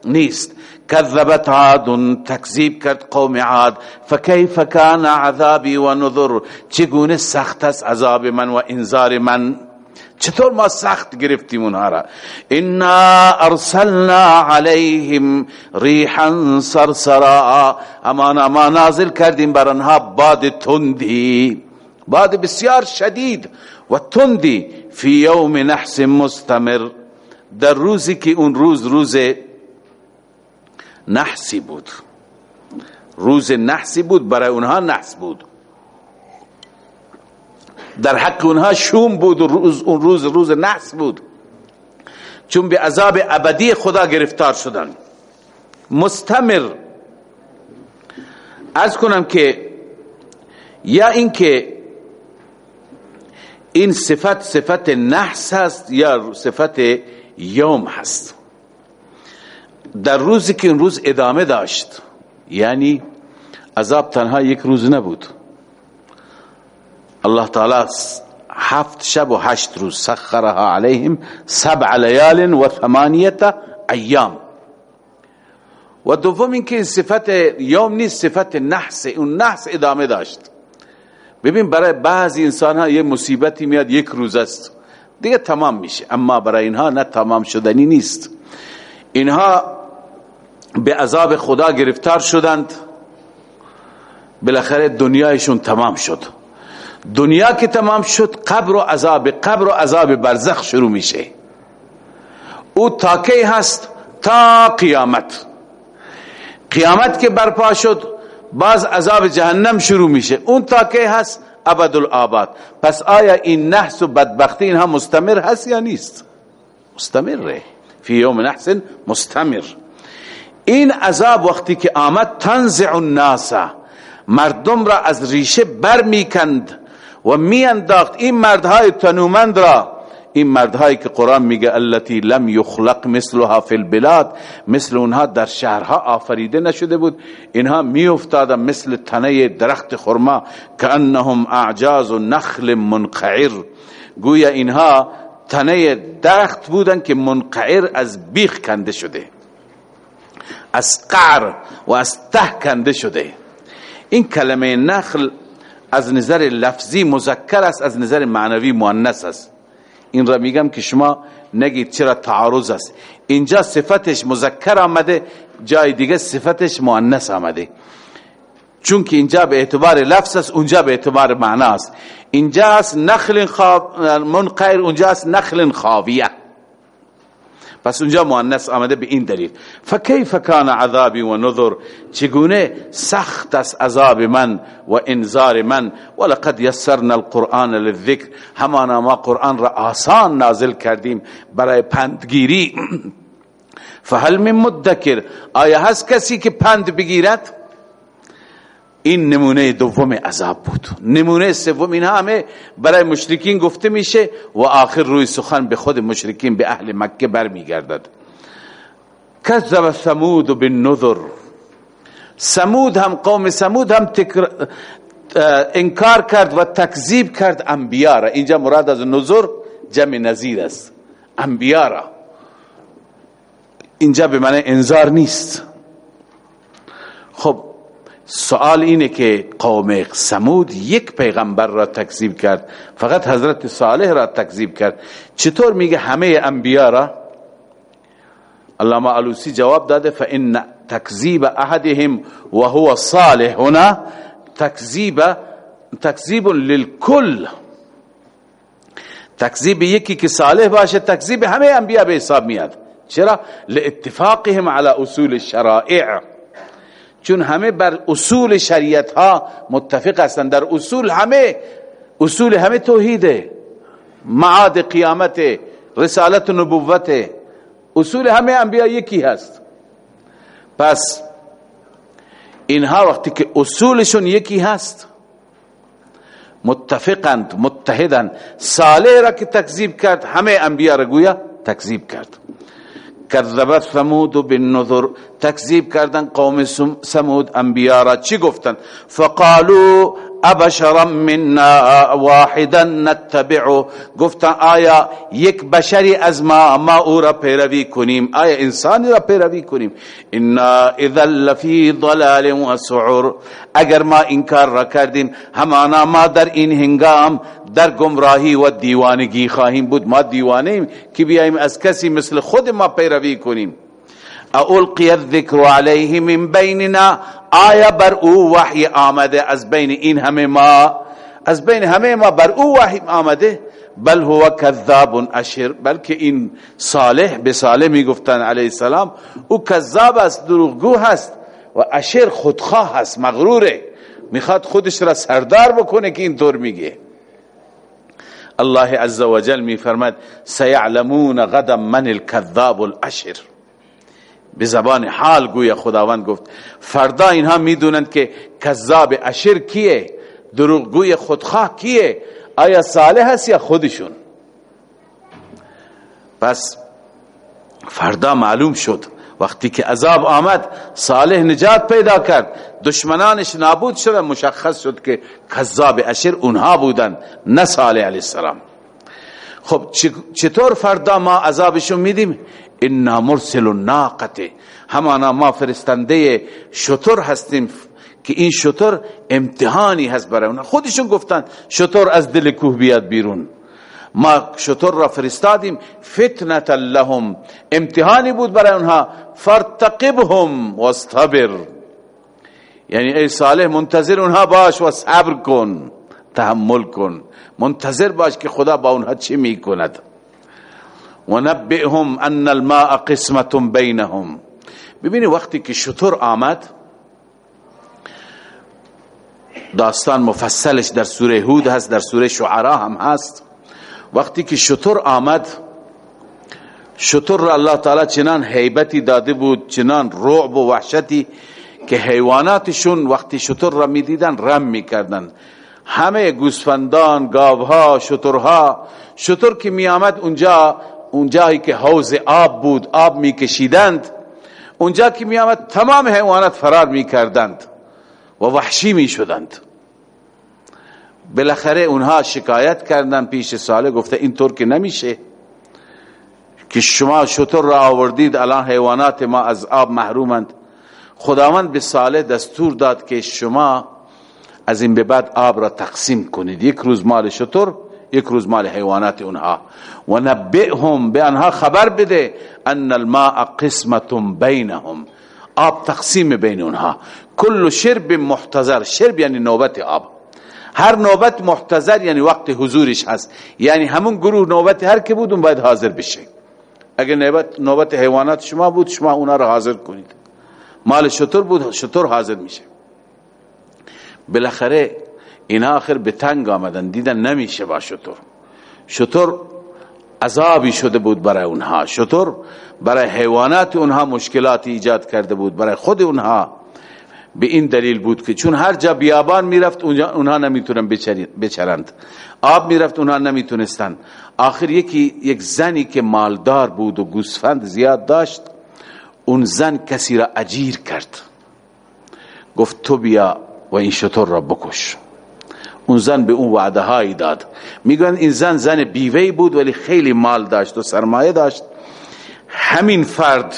نیست. کذبت عاد تکذیب کرد قوم عاد. فکیف کان عذابی و نذر. چگونه سخت است عذاب من و انذار من؟ چطور ما سخت گرفتیم اونها را؟ انا ارسلنا علیهم ریحا سرسرا اما ما نازل کردیم بر آنها باد تندی باد بسیار شدید و تندی فی یوم نحس مستمر. در روزی که اون روز روز نحسی بود. روز نحسی بود برای اونها نحس بود. در حق اونها شوم بود و روز اون روز روز نحس بود. چون به عذاب ابدی خدا گرفتار شدن. مستمر. از کنم که یا اینکه این صفت صفت نحس هست یا صفت یوم هست. در روزی که اون روز ادامه داشت یعنی عذاب تنها یک روز نبود. الله تعالی هفت شب و هشت روز سخرها علیهم سبع لیال و ثمانیت ایام. و دوم اینکه صفت یوم نیست صفت نحس. اون نحس ادامه داشت. ببین برای بعضی انسان ها یه مصیبتی میاد یک روز است. دیگه تمام میشه. اما برای اینها نه تمام شدنی نیست. اینها به عذاب خدا گرفتار شدند. بالاخره دنیایشون تمام شد. دنیا که تمام شد قبر و عذاب قبر و عذاب برزخ شروع میشه. او تاکی هست؟ تا قیامت. قیامت که برپا شد باز عذاب جهنم شروع میشه. اون تاکی هست؟ ابد پس آیا این نحس و بدبختی اینها مستمر هست یا نیست؟ مستمره. فی یوم نحس مستمر. این عذاب وقتی که آمد تنزع الناس. مردم را از ریشه بر می‌کند و میانداخت این مردهای تنومند را. این مردهایی که قرآن میگه التي لم یخلق مثلها فی البلاد مثل اونها در شهرها آفریده نشده بود. اینها میافتادن مثل تنه درخت خرما کانهم اعجاز نخل منقعر. گویا اینها تنه درخت بودن که منقعر از بیخ کنده شده از قعر و از ته کنده شده. این کلمه نخل از نظر لفظی مذکر است از نظر معنوی مؤنث است. این را میگم که شما نگید چرا تعارض است. اینجا صفتش مذکر آمده جای دیگه صفتش مؤنث آمده. چون که اینجا به اعتبار لفظ است اونجا به اعتبار معنا است. اینجا است نخل خواب منقیر اونجا است نخل خاویه. پس اونجا مؤنث آمده به این دلیل. فکیف کان عذابی و نذر چگونه سخت است عذاب من و انذار من؟ ولقد یسرنا القرآن للذکر. همانا ما قرآن را آسان نازل کردیم برای پندگیری. <clears throat> فهل من مدکر؟ آیا هست کسی که پند بگیرد؟ این نمونه دوم عذاب بود. نمونه سوم این همه برای مشرکین گفته میشه و آخر روی سخن به خود مشرکین به اهل مکه برمیگردد. کذب ثمود بالنذر. سمود هم قوم سمود هم انکار کرد و تکذیب کرد انبیا را. اینجا مراد از نذر جمع نظیر است. انبیا را. اینجا به معنی انذار نیست. خب سوال اینه که قوم سمود یک پیغمبر را تکذیب کرد. فقط حضرت صالح را تکذیب کرد. چطور میگه همه انبیا را؟ علامه علوسی جواب داده فان تکذیب احدهم وهو صالح هنا تکذیب تکذیب للکل. تکذیب یکی که صالح باشه تکذیب همه انبیا به حساب میاد. چرا؟ لاتفاقهم على اصول الشرائع. چون همه بر اصول شریعت ها متفق هستند. در اصول همه اصول همه توحیده معاد قیامت رسالت و نبوت اصول همه انبیا یکی هست. پس اینها وقتی که اصولشون یکی هست متفقند متحدند. صالح را که تکذیب کرد همه انبیا را گویا تکذیب کرد. کذبت ثمود بالنذر. تکذیب کردن قوم ثمود انبیا را چی گفتن؟ فقالوا ابشرا منا واحدا نتبعه گفتن آیا یک بشری از ما ما او را پیروی کنیم؟ آیا انسانی را پیروی کنیم؟ انا اذا لفی ضلال و سعر اگر ما انکار را کردیم همانا ما در این هنگام در گمراهی و دیوانگی خواهیم بود. ما دیوانیم که بیاییم از کسی مثل خود ما پیروی کنیم. اولقی الذکر علیه من بیننا آیا بر او وحی آمده از بین این همه ما؟ از بین همه ما بر او وحی آمده؟ بل هو کذاب اشر بلکه این صالح به صالح می‌گفتن علیه السلام او کذاب است دروغگو هست و اشر خودخواه هست مغروره. می‌خواد خودش را سردار بکنه که اینطور میگه. الله عز وجل میفرماد سيعلمون غدا من الكذاب الاشر. به زبان حال گویا خداوند گفت. فردا اینها می‌دونند که کذاب اشر کیه؟ دروغگوی خودخواه کیه؟ آیا صالح هست یا خودشون؟ پس فردا معلوم شد. وقتی که عذاب آمد صالح نجات پیدا کرد. دشمنانش نابود شد مشخص شد که کذاب اشر اونها بودن نه صالح علیه السلام. خب چطور فردا ما عذابشون میدیم؟ انا مرسل الناقه همانا ما فرستنده شطور هستیم که این شطور امتحانی هست برای اونها خودشون گفتن شطور از دل کوه بیاد بیرون ما شطور را فرستادیم فتنة لهم امتحانی بود برای اونها فرتقبهم واستبر یعنی ای صالح منتظر اونها باش و صبر کن تحمل کن منتظر باش که خدا با اونها چی می‌کند و نبئهم ان الماء قسمت بینهم ببینی وقتی که شطور آمد داستان مفصلش در سوره هود هست در سوره شعرا هم هست. وقتی که شطور آمد شطور را الله تعالی چنان حیبتی داده بود چنان رعب و وحشتی که حیواناتشون وقتی شطور را می‌دیدن رم می‌کردن. همه گوسفندان گاوها شطورها شطور که می آمد اونجا اونجایی که حوز آب بود آب میکشیدند. اونجا که می آمد تمام حیوانات فرار می‌کردند و وحشی می شدند بالاخره اونها شکایت کردن پیش ساله گفته اینطور که نمیشه که شما شطور را آوردید الان حیوانات ما از آب محرومند. خداوند به ساله دستور داد که شما از این به بعد آب را تقسیم کنید. یک روز مال شطور یک روز مال حیوانات اونها. و نبئهم به انها خبر بده ان الماء قسمت بینهم. آب تقسیم بین اونها. کل شرب محتضر. شرب یعنی نوبت آب. هر نوبت محتضر یعنی وقت حضورش هست. یعنی همون گروه نوبت هر که بود اون باید حاضر بشه. اگر نوبت, نوبت حیوانات شما بود شما اونا رو حاضر کنید. مال شطور بود شطور حاضر میشه. بالاخره اینا آخر به تنگ آمدن دیدن نمیشه با شطور. شطور عذابی شده بود برای اونها. شطور برای حیوانات اونها مشکلاتی ایجاد کرده بود برای خود اونها. به این دلیل بود که چون هر جا بیابان می‌رفت اونها نمی‌تونن بچرند. آب می‌رفت اونها نمی‌تونستن. آخر یکی یک زنی که مالدار بود و گوسفند زیاد داشت اون زن کسی را اجیر کرد. گفت تو بیا و این شطور را بکش. اون زن به اون وعده هایی داد. میگن این زن زن بیوه بود ولی خیلی مال داشت و سرمایه داشت. همین فرد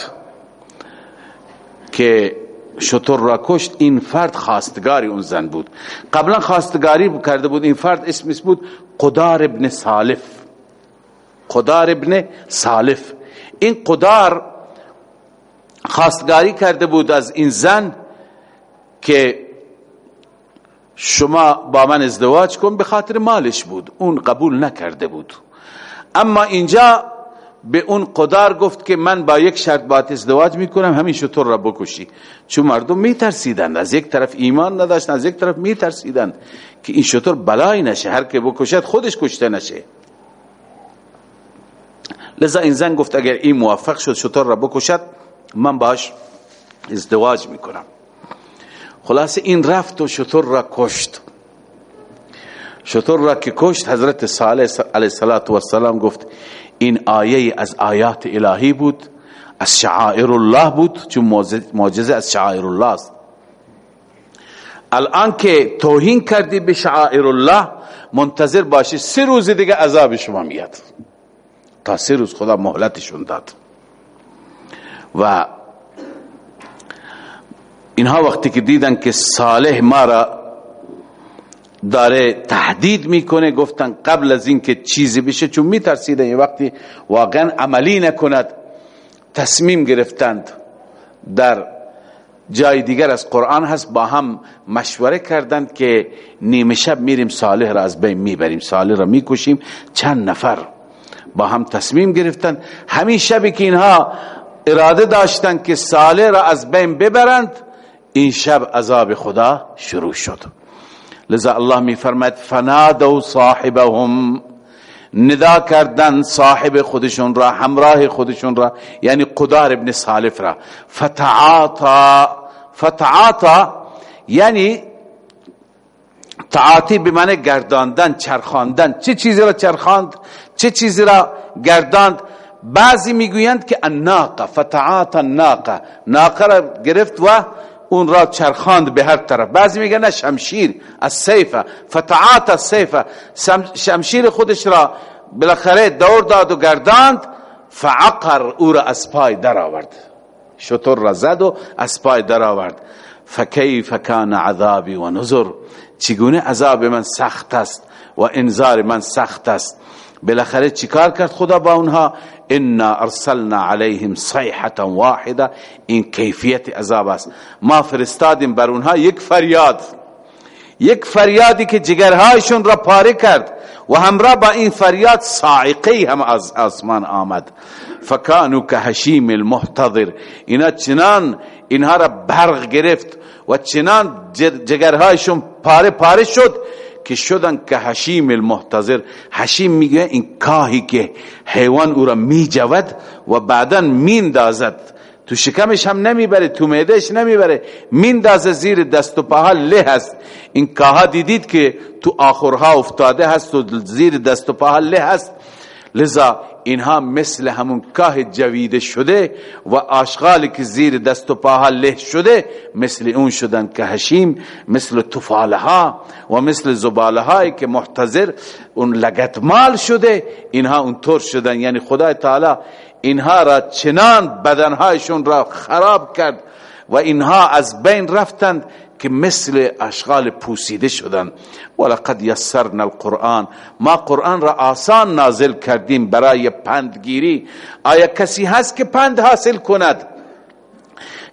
که شطور را کشت این فرد خواستگاری اون زن بود. قبلا خواستگاری کرده بود این فرد اسمش بود قدار ابن سالف. قدار ابن سالف. این قدار خواستگاری کرده بود از این زن که شما با من ازدواج کن به خاطر مالش بود. اون قبول نکرده بود. اما اینجا به اون قدار گفت که من با یک شرط باید ازدواج می‌کنم همین شطور را بکشی. چون مردم میترسیدند. از یک طرف ایمان نداشتن از یک طرف میترسیدند که این شطور بلایی نشه. هر که بکشد خودش کشته نشه. لذا این زن گفت اگر این موفق شد شطور را بکشد من باش ازدواج می‌کنم. خلاصه این رفت و شطور را کشت. شطور را که کشت حضرت صالح علیه السلام گفت این آیه از آیات الهی بود از شعائر الله بود چون معجزه از شعائر الله است. الان که توهین کردی به شعائر الله منتظر باشی سه روز دیگه عذاب شما میاد. تا سه روز خدا مهلتشون داد. و اینها وقتی که دیدن که صالح ما را داره تهدید می‌کنه گفتن قبل از اینکه چیزی بشه چون میترسیدن یه وقتی واقعا عملی نکند تصمیم گرفتند در جای دیگر از قرآن هست با هم مشوره کردند که نیمه شب میریم صالح را از بین می‌بریم صالح را می‌کشیم. چند نفر با هم تصمیم گرفتند. همین شبی که اینها اراده داشتند که صالح را از بین ببرند این شب عذاب خدا شروع شد. لذا الله می فرماید فنادو صاحبهم. ندا کردن صاحب خودشون را همراه خودشون را یعنی قدار ابن صالف را. فتعاطا فتعاطا یعنی تعاطی به معنی گرداندن چرخاندن. چه چیزی را چرخاند؟ چه چیزی را گرداند؟ بعضی می‌گویند که الناقه فتعات الناقه. ناقه را گرفت و اون را چرخاند به هر طرف. بعضی میگن شمشیر از سیفه. فتعات از شمشیر خودش را بالاخره دور داد و گرداند. فعقر او را از پای در آورد شطور را زد و از پای در آورد فکیف کان عذابی و نظر چگونه عذاب من سخت است و انذار من سخت است. بالاخره چیکار کرد خدا با اونها؟ إنا أرسلنا علیهم صیحه واحدة این کیفیت عذاب است. ما فرستادیم بر اونها یک فریاد. یک فریادی که جگرهایشون را پاره کرد و همراه با این فریاد صاعقه هم از آسمان آمد. فکانو که حشیم المحتضر. اینا چنان اینها را برق گرفت و چنان جگرهایشون پاره پاره شد که شدن که حشیم المحتضر حشیم میگه این کاهی که حیوان او را میجود و بعدا میندازد. تو شکمش هم نمی‌بره تو معدهش نمی‌بره میندازه زیر دست و پاها. له هست. این کاها دیدید که تو آخرها افتاده هست و زیر دست و پاها له هست. لذا اینها مثل همون کاه جویده شده و آشغالی که زیر دست و پاها له شده مثل اون شدن که هشیم مثل توفاله ها و مثل زباله هایی که محتضر اون لگتمال شده اینها اونطور شدن. یعنی خدای تعالی اینها را چنان بدنهایشون را خراب کرد و اینها از بین رفتند که مثل اشغال پوسیده شدن ولقد یسرنا القرآن. ما قرآن را آسان نازل کردیم برای پندگیری. آیا کسی هست که پند حاصل کند؟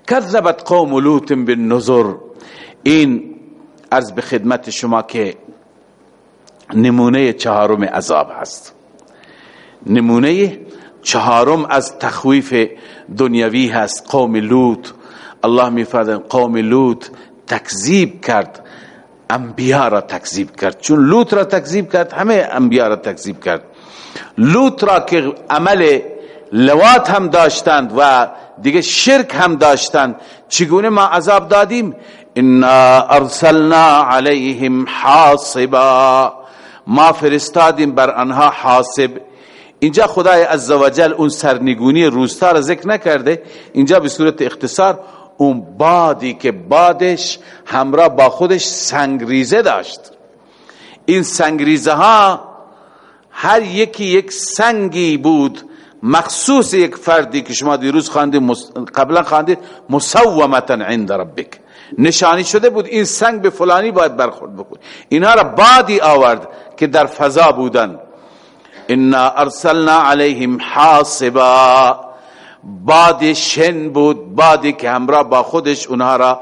کذبت قوم لوط بالنظر این از به خدمت شما که نمونه چهارم عذاب هست. نمونه چهارم از تخویف دنیوی هست. قوم لوط الله میفرماید قوم لوط تکذیب کرد. انبیا را تکذیب کرد. چون لوط را تکذیب کرد همه انبیا را تکذیب کرد. لوط را که عمل لوات هم داشتند و دیگه شرک هم داشتند چگونه ما عذاب دادیم؟ انا ارسلنا علیهم حاصبا. ما فرستادیم بر آنها حاصب. اینجا خدای عزوجل اون سرنگونی روستا را ذکر نکرده. اینجا به صورت اختصار اون بادی که بادش همراه با خودش سنگریزه داشت. این سنگریزه ها هر یکی یک سنگی بود. مخصوص یک فردی که شما دیروز خواندید قبلا خواندید مسومتا عند ربک. نشانی شده بود این سنگ به فلانی باید برخورد بکن اینها را بادی آورد که در فضا بودن. انا ارسلنا علیهم حاصبا باد شن بود بادی که همراه با خودش اونها را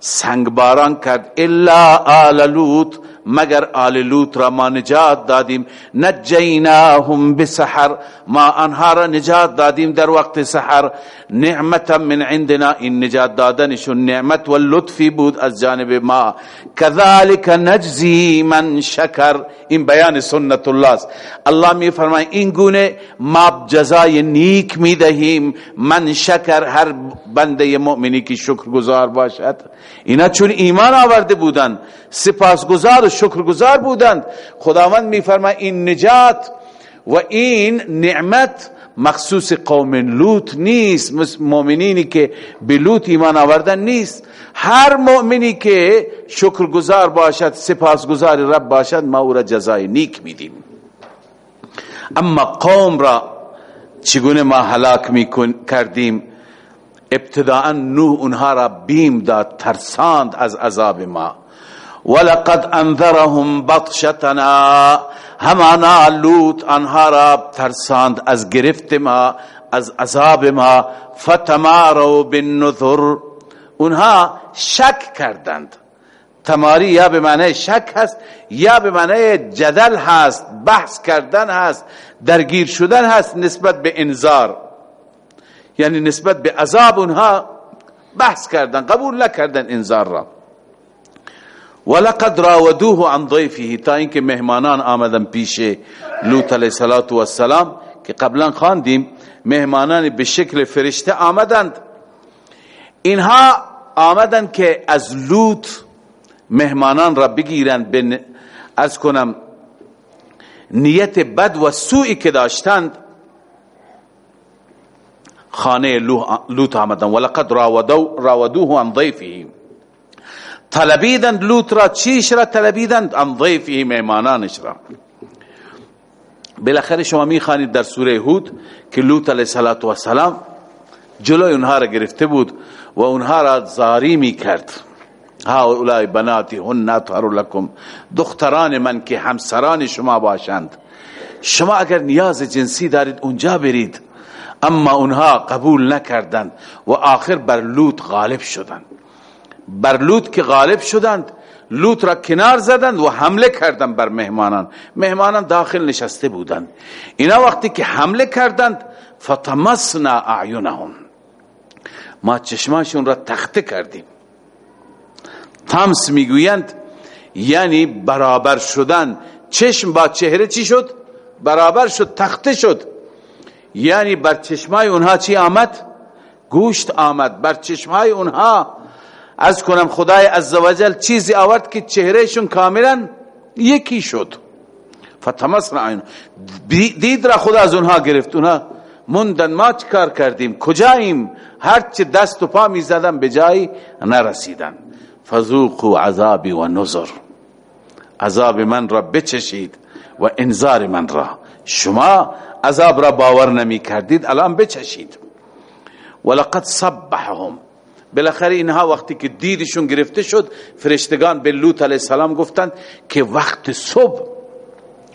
سنگباران کرد. الا آل لوط مگر آل لوط را ما نجات دادیم؟ نجیناهم بسحر. ما آنها را نجات دادیم در وقت سحر. نعمتا من عندنا این نجات دادنشون نعمت و لطفی بود از جانب ما. كذلك نجزی من شکر. این بیان سنت الله است. الله می فرماید این گونه ما جزای نیک می دهیم من شکر هر بنده مؤمنی که شکرگزار باشد. اینا چون ایمان آورده بودند سپاسگزار شکرگزار بودند. خداوند میفرماید این نجات و این نعمت مخصوص قوم لوط نیست مؤمنینی که به لوط ایمان آوردن نیست. هر مؤمنی که شکرگزار باشد سپاسگزار رب باشد ما او را جزای نیک میدیم. اما قوم را چگونه ما هلاک می کردیم؟ ابتداء نوح اونها را بیم داد ترساند از عذاب ما. ولقد انذرهم بطشتنا. همانا لوط آنها را ترساند از گرفت ما از عذاب ما. فتمارو بالنذر. اونها شک کردند. تماری یا به معنی شک هست یا به معنی جدل هست بحث کردن هست درگیر شدن هست نسبت به انذار. یعنی نسبت به عذاب اونها بحث کردن قبول نکردن انذار را. ولقد راودوه عن ضيفه تا اینکه مهمانان آمدن پیش لوط علیه السلام که قبلا خواندیم مهمانان به شکل فرشته آمدند. اینها آمدند که از لوط مهمانان را بگیرند از کنم نیت بد و سوئی که داشتند. خانه لوط آمدن. ولقد راودو راودوه عن ضیفه طلبیدند لوط را چیش را طلبیدند؟ عن ضیفه میمانانش را بالاخره شما می‌خوانید در سوره هود که لوط علیه السلام جلوی اونها را گرفته بود و اونها را زاری می کرد ها اولای بناتی هن اطهر لکم دختران من که همسران شما باشند. شما اگر نیاز جنسی دارید اونجا برید. اما اونها قبول نکردند و آخر بر لوط غالب شدند. بر لوط که غالب شدند. لوط را کنار زدند و حمله کردند بر مهمانان. مهمانان داخل نشسته بودند. اینا وقتی که حمله کردند فتمسنا اعینهم. ما چشماشون را تخته کردیم. تمس می‌گویند یعنی برابر شدن. چشم با چهره چی شد؟ برابر شد تخته شد. یعنی بر چشمای اونها چی آمد؟ گوشت آمد. بر چشمای اونها از کنم خدای عزوجل چیزی آورد که چهرهشون کاملا یکی شد. فتمسنا عین دید را خدا از اونها گرفت. اونها مندن ما کار کردیم؟ کجاییم؟ هرچه دست و پا می زدن به جایی نرسیدن. فذوقوا عذابی و نظر عذاب من را بچشید و انذار من را. شما عذاب را باور نمی کردید الان بچشید. ولقد صبحهم. بالاخره اینها وقتی که دیدشون گرفته شد فرشتگان به لوط علیه السلام گفتند که وقت صبح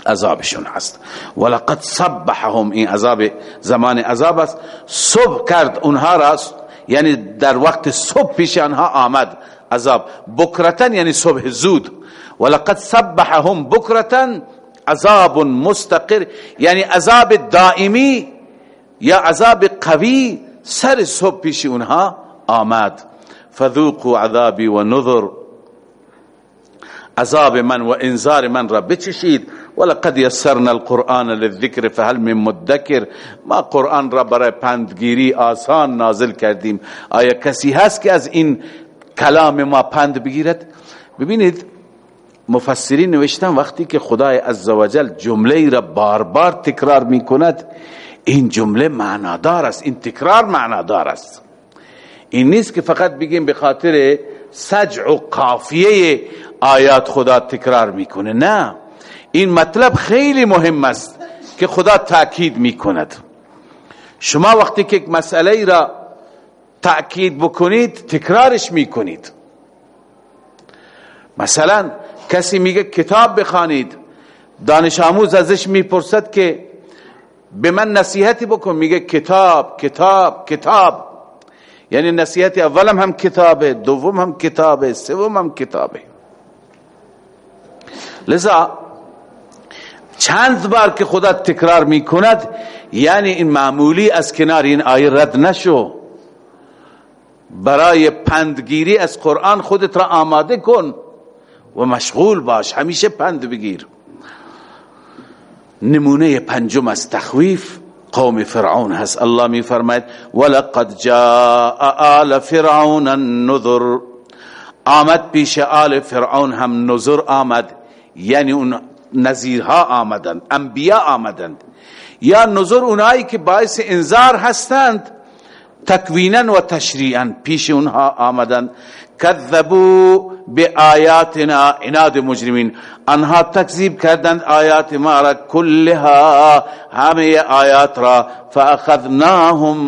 عذابشون هست. ولقد صبحهم این عذاب زمان عذاب است. صبح کرد اونها را یعنی در وقت صبح پیش آنها آمد عذاب. بکرتن یعنی صبح زود. ولقد صبحهم بکرتن عذاب مستقر یعنی عذاب دائمی یا عذاب قوی سر صبح پیش اونها آمد. فذوقوا عذابی و نظر عذاب من و انذار من را بچشید. ولقد یسرنا القرآن للذکر فهل من مدکر. ما قرآن را برای پندگیری آسان نازل کردیم. آیا کسی هست که از این کلام ما پند بگیرد؟ ببینید مفسرین نوشتن وقتی که خدای عزوجل جمله را بار بار تکرار می کند این جمله معنادار است این تکرار معنادار است. این نیست که فقط بگیم به خاطر سجع و قافیه آیات خدا تکرار می‌کنه. نه. این مطلب خیلی مهم است که خدا تاکید می‌کند. شما وقتی که مسئله را تأکید بکنید تکرارش می‌کنید. مثلا کسی میگه کتاب بخوانید دانش آموز ازش می‌پرسد که به من نصیحتی بکن. میگه کتاب کتاب کتاب. یعنی نصیحت اولم هم کتابه دوم هم کتابه سوم هم کتابه. لذا چند بار که خدا تکرار می‌کند یعنی این معمولی از کنار این آیه رد نشو. برای پندگیری از قرآن خودت را آماده کن و مشغول باش همیشه پند بگیر. نمونه پنجم از تخویف. قوم فرعون. هست الله می فرماید ولقد جاء آل فرعون النذر. آمد پیش آل فرعون هم نذر آمد. یعنی اون نظیرها آمدند انبیاء آمدند. یا نظر اونایی که باعث انذار هستند. تکوینا و تشریعا پیش اونها آمدند کذبو به آیاتنا اناد مجرمین. انها تکذیب کردند آیات ما را کلها همه آیات را. فاخذناهم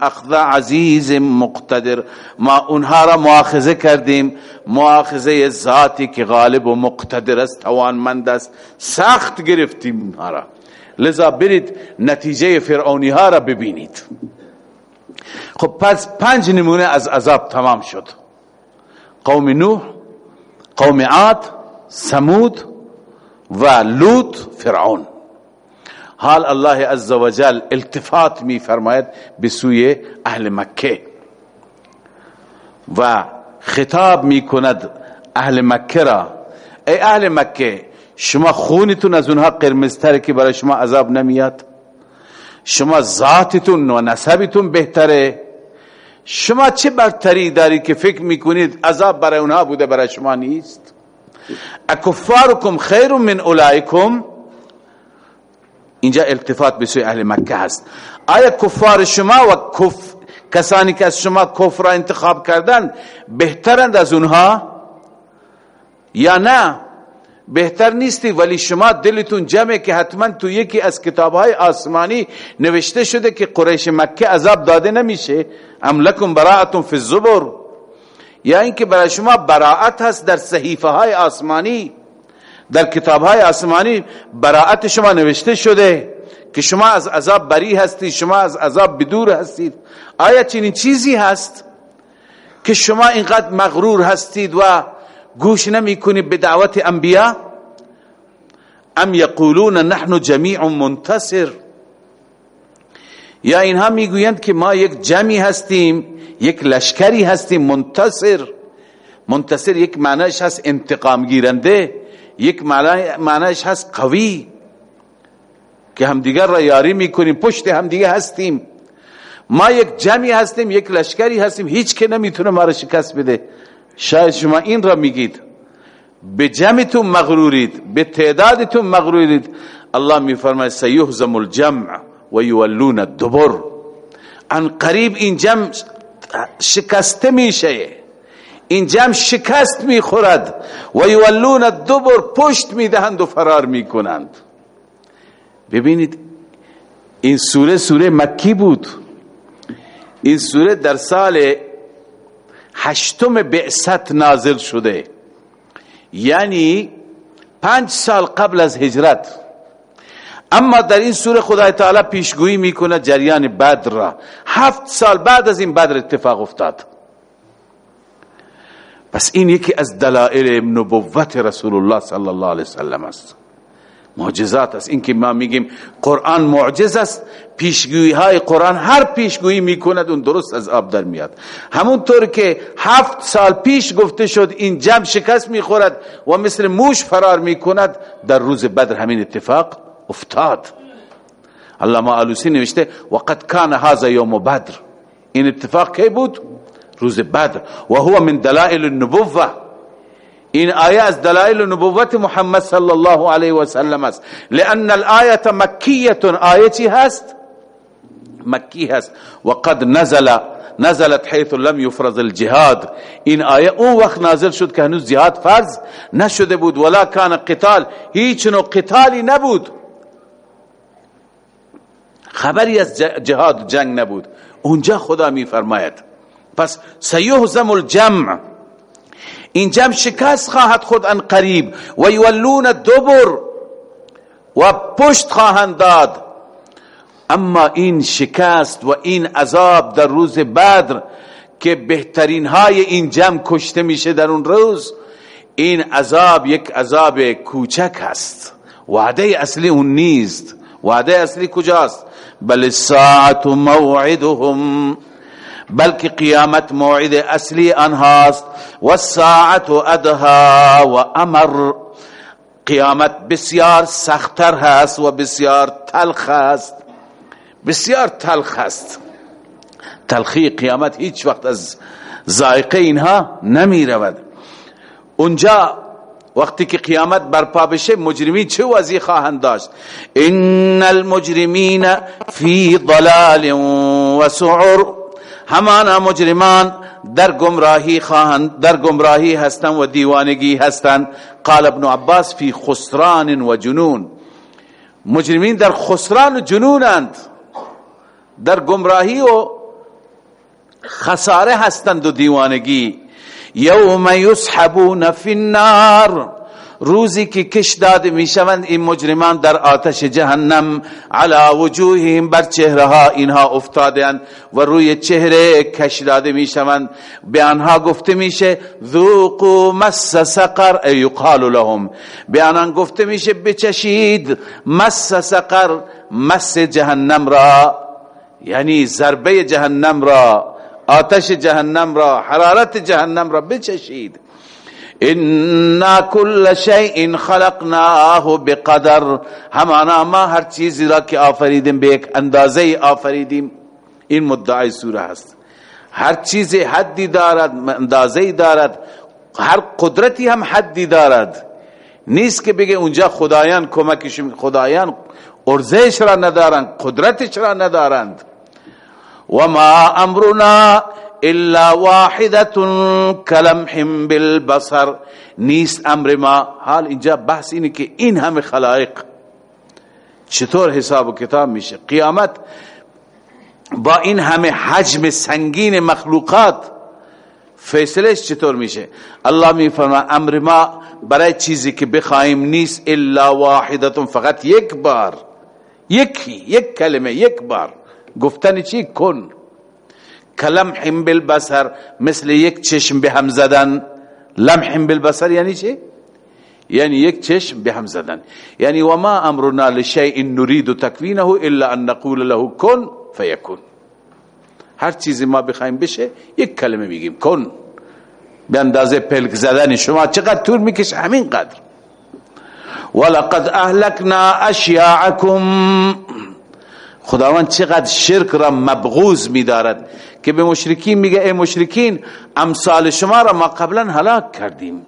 اخذ عزیز مقتدر. ما اونها را مؤاخذه کردیم. مؤاخذه ذاتی که غالب و مقتدر است توانمند است. سخت گرفتیم اونها را. لذا برید نتیجه فرعونی ها را ببینید. خب پس پنج نمونه از عذاب تمام شد. قوم نوح قوم عاد سمود و لوط فرعون. حال الله عز وجل التفات می فرماید به سوی اهل مکه و خطاب می کند اهل مکه را. ای اهل مکه شما خونتون از اونها قرمزتره که برای شما عذاب نمیاد؟ شما ذاتتون و نسبتون بهتره. شما چه برتری داری که فکر می‌کنید عذاب برای اونها بوده برای شما نیست؟ اکفارکم خیر من اولایکم. اینجا التفات به سوی اهل مکه هست. آیا کفار شما و کف کسانی که از شما کفر را انتخاب کردن بهترند از اونها یا نه؟ بهتر نیستی ولی شما دلتون جمعه که حتما تو یکی از کتابهای آسمانی نوشته شده که قریش مکه عذاب داده نمیشه. ام لکم براعتون فی الزبر. یا اینکه برای شما براعت هست در صحیفه های آسمانی در کتاب های آسمانی براعت شما نوشته شده که شما از عذاب بری هستید شما از عذاب بدور هستید. آیا چنین چیزی هست که شما اینقدر مغرور هستید و گوش نمی کنید به دعوت انبیا؟ ام یقولون نحن جمیع منتصر. یا اینها می‌گویند که ما یک جمعی هستیم یک لشکری هستیم منتصر. منتصر یک معنیش هست انتقام گیرنده یک معنیش هست قوی. که همدیگر را یاری می‌کنیم پشت همدیگه هستیم. ما یک جمعی هستیم یک لشکری هستیم هیچ که نمی‌تونه ما را شکست بده. شاید شما این را میگید. به جمعتون مغرورید به تعدادتون مغرورید. الله میفرماید سیهزم الجمع و یولون الدبر. ان قریب این جمع شکسته میشه. این جمع شکست می‌خورد و یولون الدبر پشت می‌دهند و فرار می‌کنند. ببینید این سوره سوره مکی بود. این سوره در سال هشتم بعثت نازل شده. یعنی پنج سال قبل از هجرت. اما در این سوره خدای تعالی پیشگویی می‌کنه جریان بدر را. هفت سال بعد از این بدر اتفاق افتاد. پس این یکی از دلائل نبوت رسول الله صلی الله علیه وسلم است. معجزات است. این که ما میگیم قرآن معجز است پیشگویی های قرآن هر پیشگویی می‌کند اون درست از آب در میاد. همونطور که هفت سال پیش گفته شد این جمع شکست می‌خورد و مثل موش فرار می‌کند در روز بدر همین اتفاق افتاد. علامه آلوسی نوشته وقد کان هذا یوم بدر. این اتفاق کی بود؟ روز بدر. و هو من دلائل النبوه این آیه از دلائل نبوت محمد صلی الله علیه و سلم است. لان الآیه مکیه آیه چی هست؟ مکی هست. و قد نزل نزلت حيث لم يفرض الجهاد. این آیه اون وقت نازل شد که هنوز جهاد فرض نشده بود. ولا کان قتال. هیچ نوع قتالی نبود. خبری از جهاد جنگ نبود. اونجا خدا می فرماید پس سیهزم الجمع. این جمع شکست خواهد خود ان قریب. و یولون دبر و پشت خواهند داد. اما این شکست و این عذاب در روز بدر که بهترین های این جمع کشته میشه در اون روز این عذاب یک عذاب کوچک است. وعده اصلی اون نیست. وعده اصلی کجاست؟ بل ساعت موعدهم. بلکه قیامت موعد اصلی آنهاست. و ساعت ادها و امر. قیامت بسیار سختتر هست و بسیار تلخ است. بسیار تلخ است. تلخی قیامت هیچ وقت از ذائقه اینها نمی رود اونجا وقتی که قیامت برپا بشه مجرمین چه وضعی خواهند داشت؟ ان المجرمین فی ضلال و سعر. همانا مجرمان در گمراهی خواهند در گمراهی هستند و دیوانگی هستند. قال ابن عباس فی خسران و جنون. مجرمین در خسران و جنونند. در گمراهی و خساره هستند و دیوانگی. یوم یسحبون فی النار. روزی که کش داده می‌شوند این مجرمان در آتش جهنم علی وجوههم بر چهره ها اینها افتادند و روی چهره کش داده می‌شوند. به آنها گفته میشه ذوقوا مس سقر یقال لهم. به آنها گفته میشه بچشید مس سقر مس جهنم را. یعنی ضربه جهنم را آتش جهنم را حرارت جهنم را بچشید. انا كل شيء خلقناه بقدر. همانا ما هر چیزی را که آفریدیم به یک اندازه آفریدیم. این مدعای سوره هست هر چیزی حدی دارد اندازه دارد. هر قدرتی هم حدی دارد. نیست که بگه اونجا خدایان کمکش خدایان ارزش را ندارند قدرتش را ندارند. و ما امرنا الا واحدت کلمح بالبصر. نیست امر ما. حال اینجا بحث اینه که این همه خلائق. چطور حساب و کتاب میشه؟ قیامت با این همه حجم سنگین مخلوقات فیصلش چطور میشه؟ الله میفرما امر ما برای چیزی که بخوایم نیست الا واحدتون فقط یک بار. یکی یک کلمه یک بار. گفتن چی؟ کن. کلمح بالبصر مثل یک چشم به هم زدن لمح بالبصر یعنی چی یعنی یک چشم به هم زدن یعنی و ما امرنا لشیء نريد تکوینه الا ان نقول له کن فیکون هر چیزی ما بخوایم بشه یک کلمه میگیم کن به اندازه پلک زدن شما چقدر طول می‌کشه همین قدر ولقد اهلكنا اشیاعکم خداوند چقدر شرک را مبغوز میدارد که به مشرکین میگه ای مشرکین امثال شما را ما قبلا هلاک کردیم.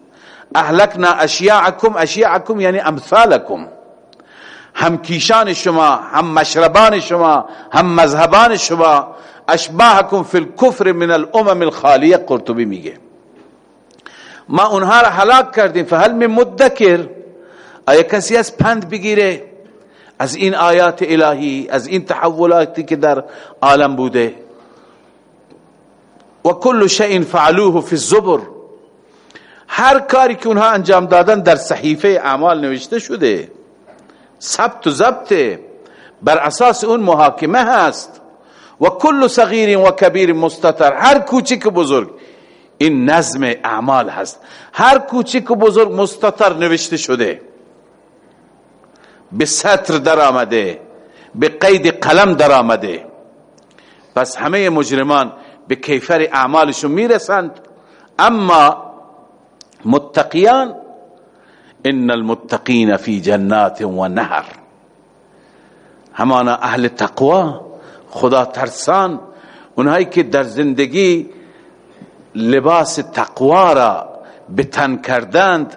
اهلکنا اشیاعکم اشیاعکم یعنی امثالکم. هم کیشان شما هم مشربان شما هم مذهبان شما اشباهکم فی الكفر من الامم الخالیه قرطبی میگه. ما اونها را هلاک کردیم فهل من مدکر. آیا کسی از پند بگیره؟ از این آیات الهی از این تحولاتی که در عالم بوده. و کل شیء فعلوه فی الزبر. هر کاری که اونها انجام دادن در صحیفه اعمال نوشته شده. ثبت و ضبط بر اساس اون محاکمه هست. و کل صغیر و کبیر مستتر هر کوچک بزرگ. این نظم اعمال هست. هر کوچک و بزرگ مستتر نوشته شده. به سطر در آمده به قید قلم در آمده پس همه مجرمان به کیفر اعمالشون می‌رسند. اما متقیان ان المتقین فی جنات و نهر. همانا اهل تقوا خدا ترسان اونهایی که در زندگی لباس تقوا را به کردند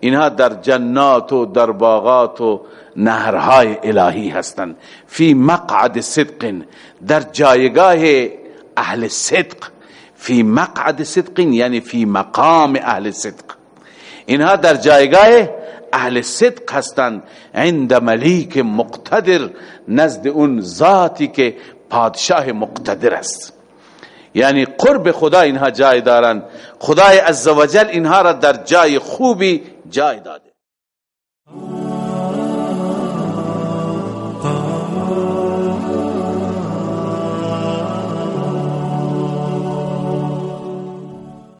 اینها در جنات و در باغات و نهرهای الهی هستند. فی مقعد صدق در جایگاه اهل صدق. فی مقعد صدق یعنی فی مقام اهل صدق. اینها در جایگاه اهل صدق هستند. عند ملیک مقتدر نزد اون ذاتی که پادشاه مقتدر است. یعنی قرب خدا اینها جای دارند. خدای عزوجل اینها را در جای خوبی جای داده.